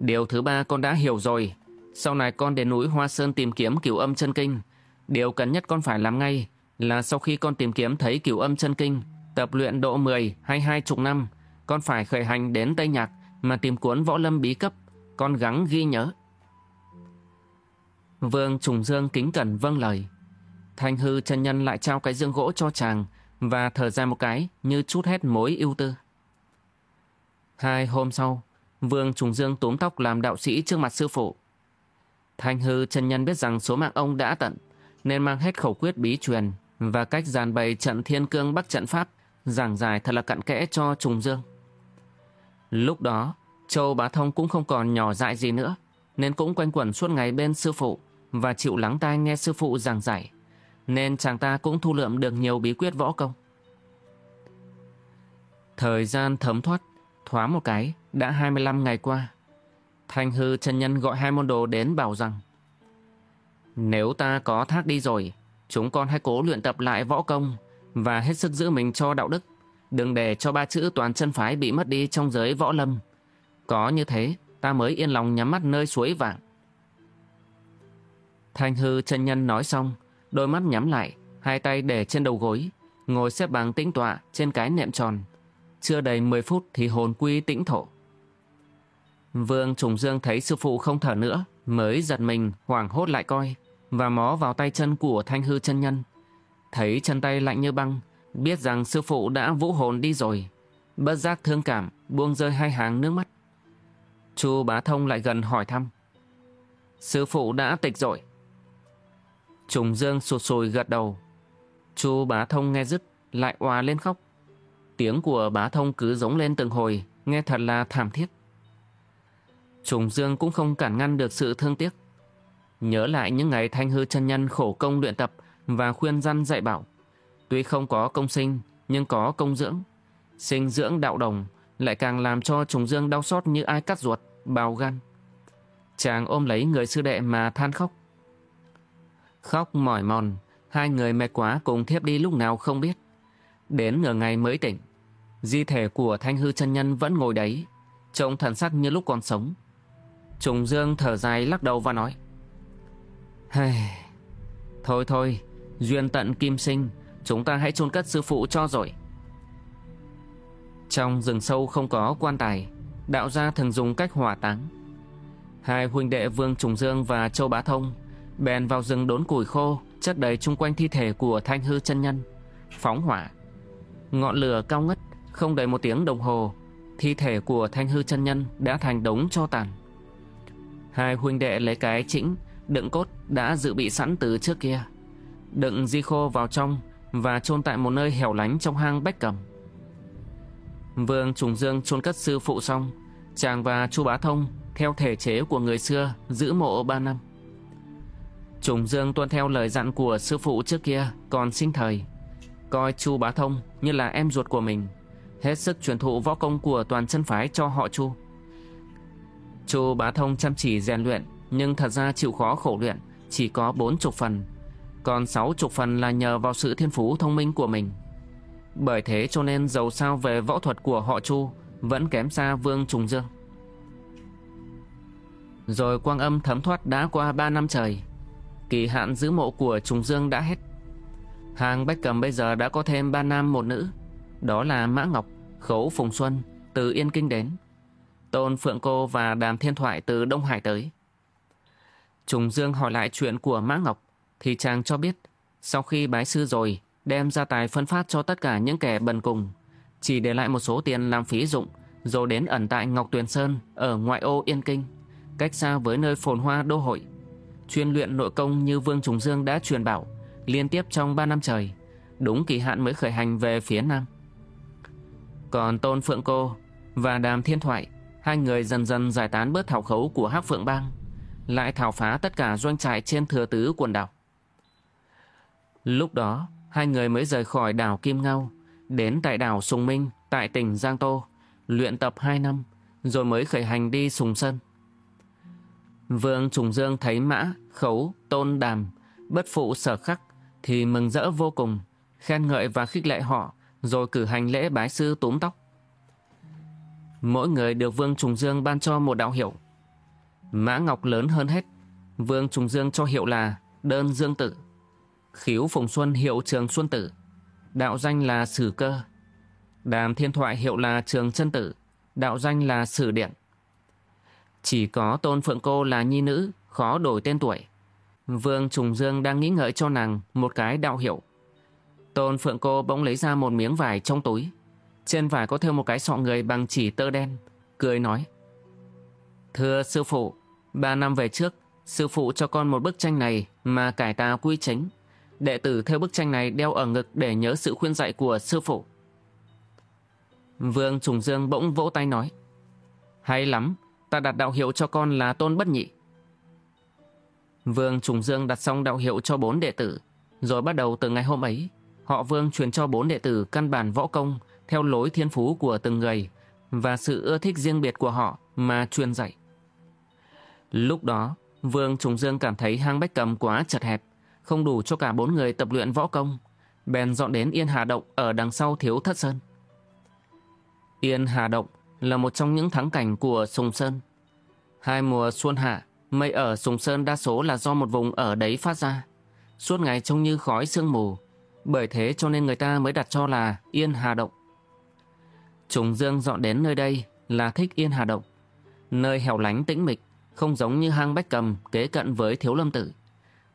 Điều thứ ba con đã hiểu rồi. Sau này con đến núi Hoa Sơn tìm kiếm cửu âm chân kinh. Điều cần nhất con phải làm ngay là sau khi con tìm kiếm thấy cửu âm chân kinh, tập luyện độ 10 hay hai chục năm, con phải khởi hành đến Tây Nhạc mà tìm cuốn võ lâm bí cấp. Con gắng ghi nhớ. Vương Trùng Dương kính cẩn vâng lời. Thanh hư chân nhân lại trao cái dương gỗ cho chàng và thở ra một cái như chút hết mối ưu tư. Hai hôm sau, Vương Trùng Dương túm tóc làm đạo sĩ trước mặt sư phụ. Thanh hư chân nhân biết rằng số mạng ông đã tận, nên mang hết khẩu quyết bí truyền và cách giàn bày trận thiên cương bắc trận pháp, giảng giải thật là cặn kẽ cho Trùng Dương. Lúc đó, Châu Bá Thông cũng không còn nhỏ dại gì nữa, nên cũng quanh quẩn suốt ngày bên sư phụ và chịu lắng tai nghe sư phụ giảng giải, nên chàng ta cũng thu lượm được nhiều bí quyết võ công. Thời gian thấm thoát, thoáng một cái, đã 25 ngày qua. Thanh hư chân nhân gọi hai môn đồ đến bảo rằng Nếu ta có thác đi rồi, chúng con hãy cố luyện tập lại võ công và hết sức giữ mình cho đạo đức. Đừng để cho ba chữ toàn chân phái bị mất đi trong giới võ lâm. Có như thế, ta mới yên lòng nhắm mắt nơi suối vàng. Thanh hư chân nhân nói xong, đôi mắt nhắm lại, hai tay để trên đầu gối, ngồi xếp bằng tĩnh tọa trên cái nệm tròn. Chưa đầy 10 phút thì hồn quy tĩnh thổ. Vương Trùng Dương thấy sư phụ không thở nữa, mới giật mình, hoảng hốt lại coi, và mó vào tay chân của thanh hư chân nhân. Thấy chân tay lạnh như băng, biết rằng sư phụ đã vũ hồn đi rồi. Bất giác thương cảm, buông rơi hai hàng nước mắt. Chu Bá Thông lại gần hỏi thăm. Sư phụ đã tịch rồi. Trùng Dương sụt sùi gật đầu. Chu Bá Thông nghe dứt, lại òa lên khóc. Tiếng của Bá Thông cứ giống lên từng hồi, nghe thật là thảm thiết. Trùng Dương cũng không cản ngăn được sự thương tiếc. Nhớ lại những ngày thanh hư chân nhân khổ công luyện tập và khuyên răn dạy bảo. Tuy không có công sinh, nhưng có công dưỡng. Sinh dưỡng đạo đồng lại càng làm cho trùng dương đau xót như ai cắt ruột, bào gan. Chàng ôm lấy người sư đệ mà than khóc. Khóc mỏi mòn, hai người mệt quá cùng thiếp đi lúc nào không biết. Đến nửa ngày mới tỉnh, di thể của thanh hư chân nhân vẫn ngồi đấy, trông thần sắc như lúc còn sống. Trùng Dương thở dài lắc đầu và nói Hey, Thôi thôi, duyên tận kim sinh, chúng ta hãy chôn cất sư phụ cho rồi. Trong rừng sâu không có quan tài, đạo gia thường dùng cách hỏa táng. Hai huynh đệ Vương Trùng Dương và Châu Bá Thông bèn vào rừng đốn củi khô, chất đầy chung quanh thi thể của Thanh Hư chân nhân, phóng hỏa. Ngọn lửa cao ngất, không đầy một tiếng đồng hồ, thi thể của Thanh Hư chân nhân đã thành đống cho tàn. Hai huynh đệ lấy cái chĩnh, đựng cốt đã dự bị sẵn từ trước kia. Đựng di khô vào trong và chôn tại một nơi hẻo lánh trong hang Bách Cầm. Vương Trùng Dương chôn cất sư phụ xong, chàng và Chu Bá Thông theo thể chế của người xưa giữ mộ ba năm. Trùng Dương tuân theo lời dặn của sư phụ trước kia còn sinh thời, coi Chu Bá Thông như là em ruột của mình, hết sức truyền thụ võ công của toàn chân phái cho họ Chu. Chu Bá Thông chăm chỉ rèn luyện, nhưng thật ra chịu khó khổ luyện, chỉ có bốn chục phần, còn sáu chục phần là nhờ vào sự thiên phú thông minh của mình. Bởi thế cho nên dầu sao về võ thuật của họ Chu vẫn kém xa Vương Trùng Dương. Rồi quang âm thấm thoát đã qua ba năm trời, kỳ hạn giữ mộ của Trùng Dương đã hết. Hàng Bách Cầm bây giờ đã có thêm ba nam một nữ, đó là Mã Ngọc, Khấu Phùng Xuân, từ Yên Kinh đến. Tôn Phượng Cô và Đàm Thiên Thoại từ Đông Hải tới. Trùng Dương hỏi lại chuyện của Mã Ngọc, thì chàng cho biết, sau khi bái sư rồi, đem gia tài phân phát cho tất cả những kẻ bần cùng, chỉ để lại một số tiền làm phí dụng, rồi đến ẩn tại Ngọc Tuyền Sơn ở ngoại ô Yên Kinh, cách xa với nơi phồn hoa đô hội. Chuyên luyện nội công như Vương Trùng Dương đã truyền bảo, liên tiếp trong 3 năm trời, đúng kỳ hạn mới khởi hành về phía Nam. Còn Tôn Phượng Cô và Đàm Thiên Thoại hai người dần dần giải tán bớt thảo khấu của Hắc Phượng Bang, lại thảo phá tất cả doanh trại trên thừa tứ quần đảo. Lúc đó, hai người mới rời khỏi đảo Kim Ngao, đến tại đảo Sùng Minh, tại tỉnh Giang Tô, luyện tập hai năm, rồi mới khởi hành đi Sùng Sơn. Vương Trùng Dương thấy mã, khấu, tôn đàm, bất phụ sở khắc, thì mừng rỡ vô cùng, khen ngợi và khích lệ họ, rồi cử hành lễ bái sư túm tóc. Mỗi người được Vương Trùng Dương ban cho một đạo hiệu. Mã Ngọc lớn hơn hết. Vương Trùng Dương cho hiệu là Đơn Dương Tử. Khiếu Phùng Xuân hiệu Trường Xuân Tử. Đạo danh là Sử Cơ. Đàm Thiên Thoại hiệu là Trường Chân Tử. Đạo danh là Sử Điện. Chỉ có Tôn Phượng Cô là nhi nữ, khó đổi tên tuổi. Vương Trùng Dương đang nghĩ ngợi cho nàng một cái đạo hiệu. Tôn Phượng Cô bỗng lấy ra một miếng vải trong túi. Trên vải có thêm một cái sọ người bằng chỉ tơ đen, cười nói. Thưa sư phụ, ba năm về trước, sư phụ cho con một bức tranh này mà cải tà quy chính. Đệ tử theo bức tranh này đeo ở ngực để nhớ sự khuyên dạy của sư phụ. Vương Trùng Dương bỗng vỗ tay nói. Hay lắm, ta đặt đạo hiệu cho con là tôn bất nhị. Vương Trùng Dương đặt xong đạo hiệu cho bốn đệ tử, rồi bắt đầu từ ngày hôm ấy, họ Vương truyền cho bốn đệ tử căn bản võ công theo lối thiên phú của từng người và sự ưa thích riêng biệt của họ mà truyền dạy. Lúc đó, Vương Trùng Dương cảm thấy hang bách cầm quá chật hẹp, không đủ cho cả bốn người tập luyện võ công, bèn dọn đến Yên Hà Động ở đằng sau Thiếu Thất Sơn. Yên Hà Động là một trong những thắng cảnh của Sùng Sơn. Hai mùa xuân hạ, mây ở Sùng Sơn đa số là do một vùng ở đấy phát ra. Suốt ngày trông như khói sương mù, bởi thế cho nên người ta mới đặt cho là Yên Hà Động. Trùng Dương dọn đến nơi đây là thích Yên Hà Động. Nơi hẻo lánh tĩnh mịch, không giống như hang Bách Cầm kế cận với Thiếu Lâm Tử.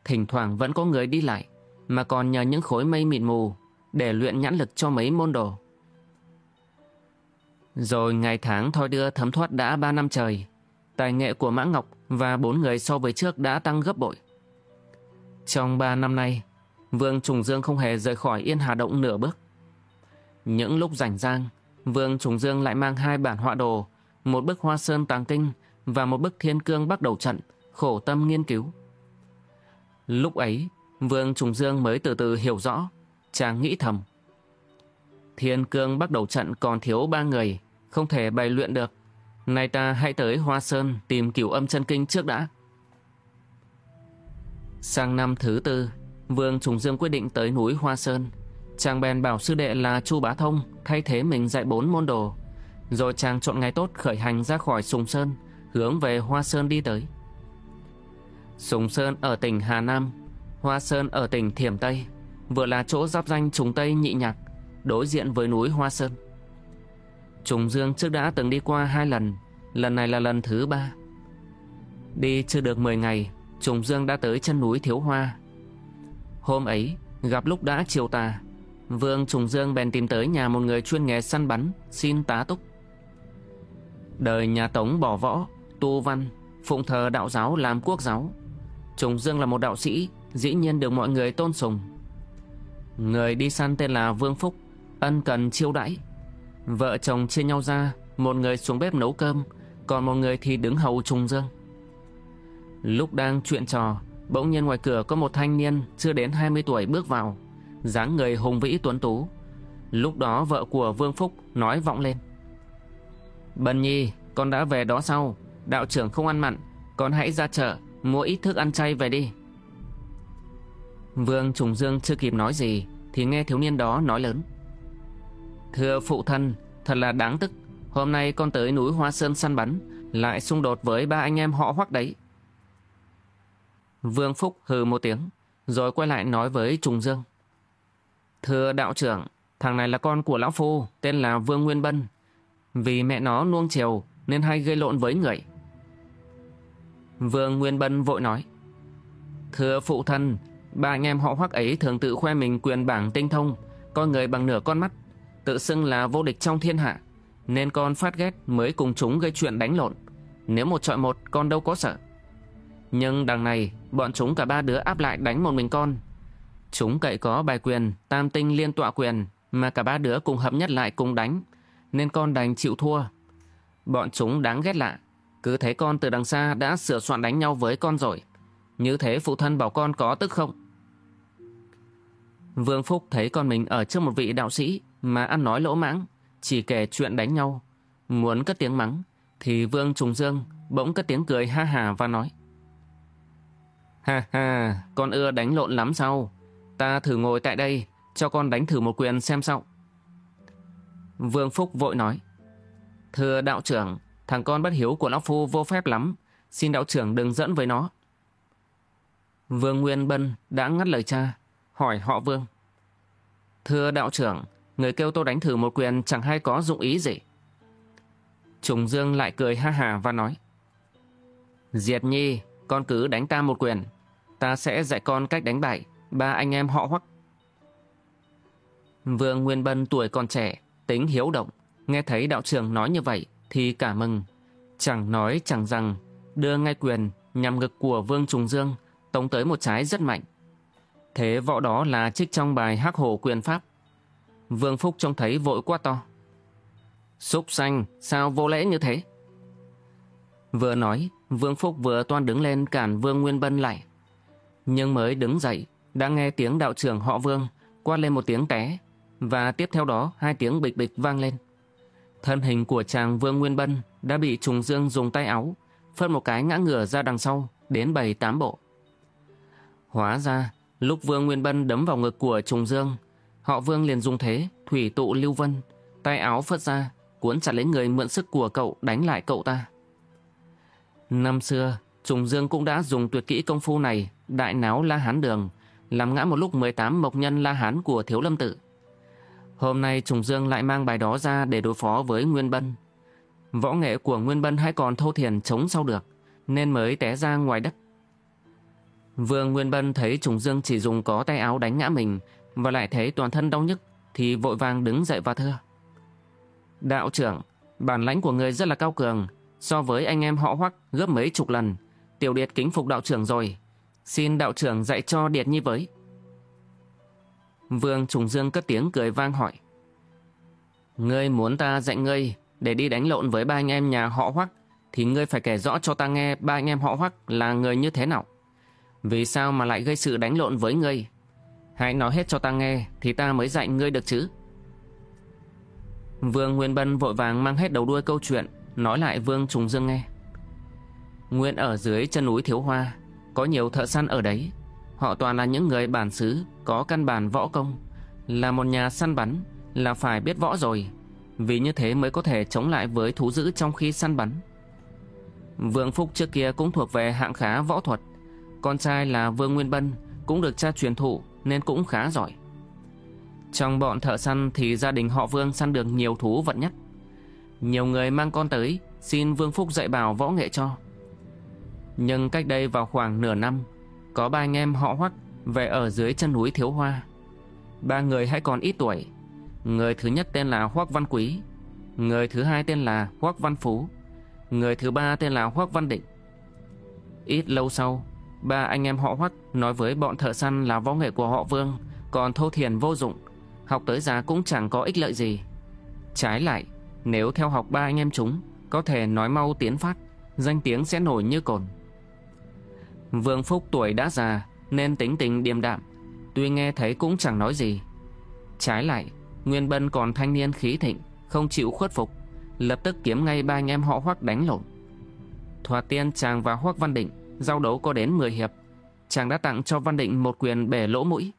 Thỉnh thoảng vẫn có người đi lại, mà còn nhờ những khối mây mịn mù để luyện nhãn lực cho mấy môn đồ. Rồi ngày tháng thoi đưa thấm thoát đã 3 năm trời, tài nghệ của Mã Ngọc và bốn người so với trước đã tăng gấp bội. Trong 3 năm nay, Vương Trùng Dương không hề rời khỏi Yên Hà Động nửa bước. Những lúc rảnh rang, Vương Trùng Dương lại mang hai bản họa đồ, một bức hoa sơn tàng kinh và một bức thiên cương bắt đầu trận, khổ tâm nghiên cứu. Lúc ấy, Vương Trùng Dương mới từ từ hiểu rõ, chàng nghĩ thầm. Thiên cương bắt đầu trận còn thiếu ba người, không thể bày luyện được. Nay ta hãy tới Hoa Sơn tìm cửu âm chân kinh trước đã. Sang năm thứ tư, Vương Trùng Dương quyết định tới núi Hoa Sơn. Chàng bèn bảo sư đệ là Chu Bá Thông thay thế mình dạy bốn môn đồ. Rồi chàng chọn ngày tốt khởi hành ra khỏi Sùng Sơn, hướng về Hoa Sơn đi tới. Sùng Sơn ở tỉnh Hà Nam, Hoa Sơn ở tỉnh Thiểm Tây, vừa là chỗ giáp danh Trùng Tây Nhị Nhạc, đối diện với núi Hoa Sơn. Trùng Dương trước đã từng đi qua hai lần, lần này là lần thứ ba. Đi chưa được 10 ngày, Trùng Dương đã tới chân núi Thiếu Hoa. Hôm ấy, gặp lúc đã chiều tà, Vương Trùng Dương bèn tìm tới nhà một người chuyên nghề săn bắn, xin tá túc. Đời nhà Tống bỏ võ, tu văn, phụng thờ đạo giáo làm quốc giáo. Trùng Dương là một đạo sĩ, dĩ nhiên được mọi người tôn sùng. Người đi săn tên là Vương Phúc, ân cần chiêu đãi. Vợ chồng chia nhau ra, một người xuống bếp nấu cơm, còn một người thì đứng hầu Trùng Dương. Lúc đang chuyện trò, bỗng nhiên ngoài cửa có một thanh niên chưa đến 20 tuổi bước vào, dáng người hùng vĩ tuấn tú. Lúc đó vợ của Vương Phúc nói vọng lên. Bần nhi, con đã về đó sau, đạo trưởng không ăn mặn, con hãy ra chợ, mua ít thức ăn chay về đi. Vương Trùng Dương chưa kịp nói gì, thì nghe thiếu niên đó nói lớn. Thưa phụ thân, thật là đáng tức, hôm nay con tới núi Hoa Sơn săn bắn, lại xung đột với ba anh em họ hoắc đấy. Vương Phúc hừ một tiếng, rồi quay lại nói với Trùng Dương. Thưa đạo trưởng, thằng này là con của lão phu, tên là Vương Nguyên Bân. Vì mẹ nó nuông chiều nên hay gây lộn với người. Vương Nguyên Bân vội nói. Thưa phụ thân, ba anh em họ hoắc ấy thường tự khoe mình quyền bảng tinh thông, coi người bằng nửa con mắt, tự xưng là vô địch trong thiên hạ. Nên con phát ghét mới cùng chúng gây chuyện đánh lộn. Nếu một trọi một, con đâu có sợ. Nhưng đằng này, bọn chúng cả ba đứa áp lại đánh một mình con. Chúng cậy có bài quyền, tam tinh liên tọa quyền, mà cả ba đứa cùng hợp nhất lại cùng đánh. Nên con đành chịu thua. Bọn chúng đáng ghét lạ. Cứ thấy con từ đằng xa đã sửa soạn đánh nhau với con rồi. Như thế phụ thân bảo con có tức không? Vương Phúc thấy con mình ở trước một vị đạo sĩ mà ăn nói lỗ mãng, chỉ kể chuyện đánh nhau. Muốn cất tiếng mắng, thì Vương Trùng Dương bỗng cất tiếng cười ha hà và nói. Ha ha, con ưa đánh lộn lắm sao? Ta thử ngồi tại đây, cho con đánh thử một quyền xem sao. Vương Phúc vội nói. Thưa đạo trưởng, thằng con bất hiếu của Lão Phu vô phép lắm, xin đạo trưởng đừng dẫn với nó. Vương Nguyên Bân đã ngắt lời cha, hỏi họ Vương. Thưa đạo trưởng, người kêu tôi đánh thử một quyền chẳng hay có dụng ý gì. Trùng Dương lại cười ha hà và nói. Diệt Nhi, con cứ đánh ta một quyền. Ta sẽ dạy con cách đánh bại ba anh em họ hoắc. Vương Nguyên Bân tuổi còn trẻ, tính hiếu động. Nghe thấy đạo trưởng nói như vậy thì cả mừng. Chẳng nói chẳng rằng, đưa ngay quyền nhằm ngực của Vương Trùng Dương, tống tới một trái rất mạnh. Thế võ đó là trích trong bài hắc hổ quyền pháp. Vương Phúc trông thấy vội quá to. Xúc xanh, sao vô lễ như thế? Vừa nói, Vương Phúc vừa toan đứng lên cản Vương Nguyên Bân lại. Nhưng mới đứng dậy, đã nghe tiếng đạo trưởng họ Vương quát lên một tiếng té, và tiếp theo đó hai tiếng bịch bịch vang lên. Thân hình của chàng Vương Nguyên Bân đã bị Trùng Dương dùng tay áo, phân một cái ngã ngửa ra đằng sau, đến bảy tám bộ. Hóa ra, lúc Vương Nguyên Bân đấm vào ngực của Trùng Dương, họ Vương liền dùng thế, thủy tụ lưu vân, tay áo phất ra, cuốn chặt lấy người mượn sức của cậu đánh lại cậu ta. Năm xưa, Trùng Dương cũng đã dùng tuyệt kỹ công phu này đại náo La Hán Đường, làm ngã một lúc 18 mộc nhân La Hán của Thiếu Lâm Tự. Hôm nay Trùng Dương lại mang bài đó ra để đối phó với Nguyên Bân. Võ nghệ của Nguyên Bân hay còn thô thiền chống sau được, nên mới té ra ngoài đất. Vương Nguyên Bân thấy Trùng Dương chỉ dùng có tay áo đánh ngã mình và lại thấy toàn thân đau nhức thì vội vàng đứng dậy và thưa. Đạo trưởng, bản lãnh của người rất là cao cường, so với anh em họ hoắc gấp mấy chục lần. Tiểu Điệt kính phục đạo trưởng rồi. Xin đạo trưởng dạy cho Điệt Nhi với. Vương Trùng Dương cất tiếng cười vang hỏi. Ngươi muốn ta dạy ngươi để đi đánh lộn với ba anh em nhà họ hoắc thì ngươi phải kể rõ cho ta nghe ba anh em họ hoắc là người như thế nào. Vì sao mà lại gây sự đánh lộn với ngươi? Hãy nói hết cho ta nghe thì ta mới dạy ngươi được chứ. Vương Nguyên Bân vội vàng mang hết đầu đuôi câu chuyện, nói lại Vương Trùng Dương nghe. Nguyên ở dưới chân núi Thiếu Hoa, có nhiều thợ săn ở đấy. Họ toàn là những người bản xứ, có căn bản võ công. Là một nhà săn bắn, là phải biết võ rồi. Vì như thế mới có thể chống lại với thú dữ trong khi săn bắn. Vương Phúc trước kia cũng thuộc về hạng khá võ thuật. Con trai là Vương Nguyên Bân cũng được cha truyền thụ nên cũng khá giỏi. Trong bọn thợ săn thì gia đình họ Vương săn được nhiều thú vật nhất. Nhiều người mang con tới xin Vương Phúc dạy bảo võ nghệ cho. Nhưng cách đây vào khoảng nửa năm, có ba anh em họ Hoắc về ở dưới chân núi Thiếu Hoa. Ba người hãy còn ít tuổi. Người thứ nhất tên là Hoắc Văn Quý, người thứ hai tên là Hoắc Văn Phú, người thứ ba tên là Hoắc Văn Định. Ít lâu sau, ba anh em họ Hoắc nói với bọn thợ săn là võ nghệ của họ Vương còn thô thiền vô dụng, học tới già cũng chẳng có ích lợi gì. Trái lại, nếu theo học ba anh em chúng, có thể nói mau tiến phát, danh tiếng sẽ nổi như cồn. Vương Phúc tuổi đã già nên tính tình điềm đạm, tuy nghe thấy cũng chẳng nói gì. Trái lại, Nguyên Bân còn thanh niên khí thịnh, không chịu khuất phục, lập tức kiếm ngay ba anh em họ Hoắc đánh lộn. Thoạt tiên chàng và Hoắc Văn Định giao đấu có đến 10 hiệp, chàng đã tặng cho Văn Định một quyền bể lỗ mũi.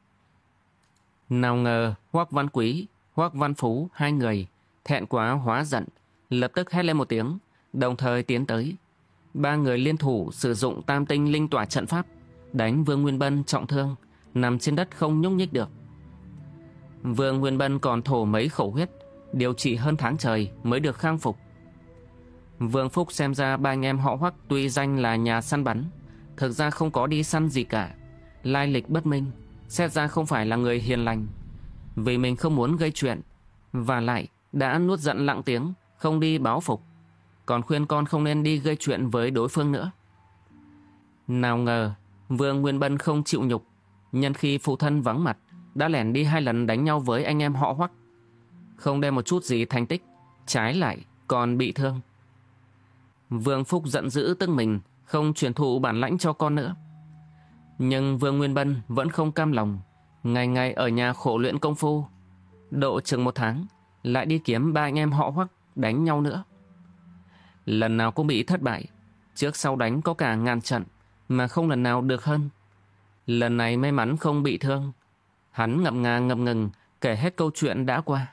Nào ngờ Hoắc Văn Quý, Hoắc Văn Phú hai người thẹn quá hóa giận, lập tức hét lên một tiếng, đồng thời tiến tới. Ba người liên thủ sử dụng tam tinh linh tỏa trận pháp, đánh Vương Nguyên Bân trọng thương, nằm trên đất không nhúc nhích được. Vương Nguyên Bân còn thổ mấy khẩu huyết, điều trị hơn tháng trời mới được khang phục. Vương Phúc xem ra ba anh em họ Hoắc tuy danh là nhà săn bắn, thực ra không có đi săn gì cả, lai lịch bất minh, xét ra không phải là người hiền lành. Vì mình không muốn gây chuyện, và lại đã nuốt giận lặng tiếng, không đi báo phục, còn khuyên con không nên đi gây chuyện với đối phương nữa. Nào ngờ, Vương Nguyên Bân không chịu nhục, nhân khi phụ thân vắng mặt, đã lẻn đi hai lần đánh nhau với anh em họ Hoắc. Không đem một chút gì thành tích, trái lại còn bị thương. Vương Phúc giận dữ tức mình, không truyền thụ bản lãnh cho con nữa. Nhưng Vương Nguyên Bân vẫn không cam lòng, ngày ngày ở nhà khổ luyện công phu. Độ chừng một tháng, lại đi kiếm ba anh em họ hoắc đánh nhau nữa. Lần nào cũng bị thất bại, trước sau đánh có cả ngàn trận, mà không lần nào được hơn. Lần này may mắn không bị thương. Hắn ngậm ngà ngập ngừng kể hết câu chuyện đã qua.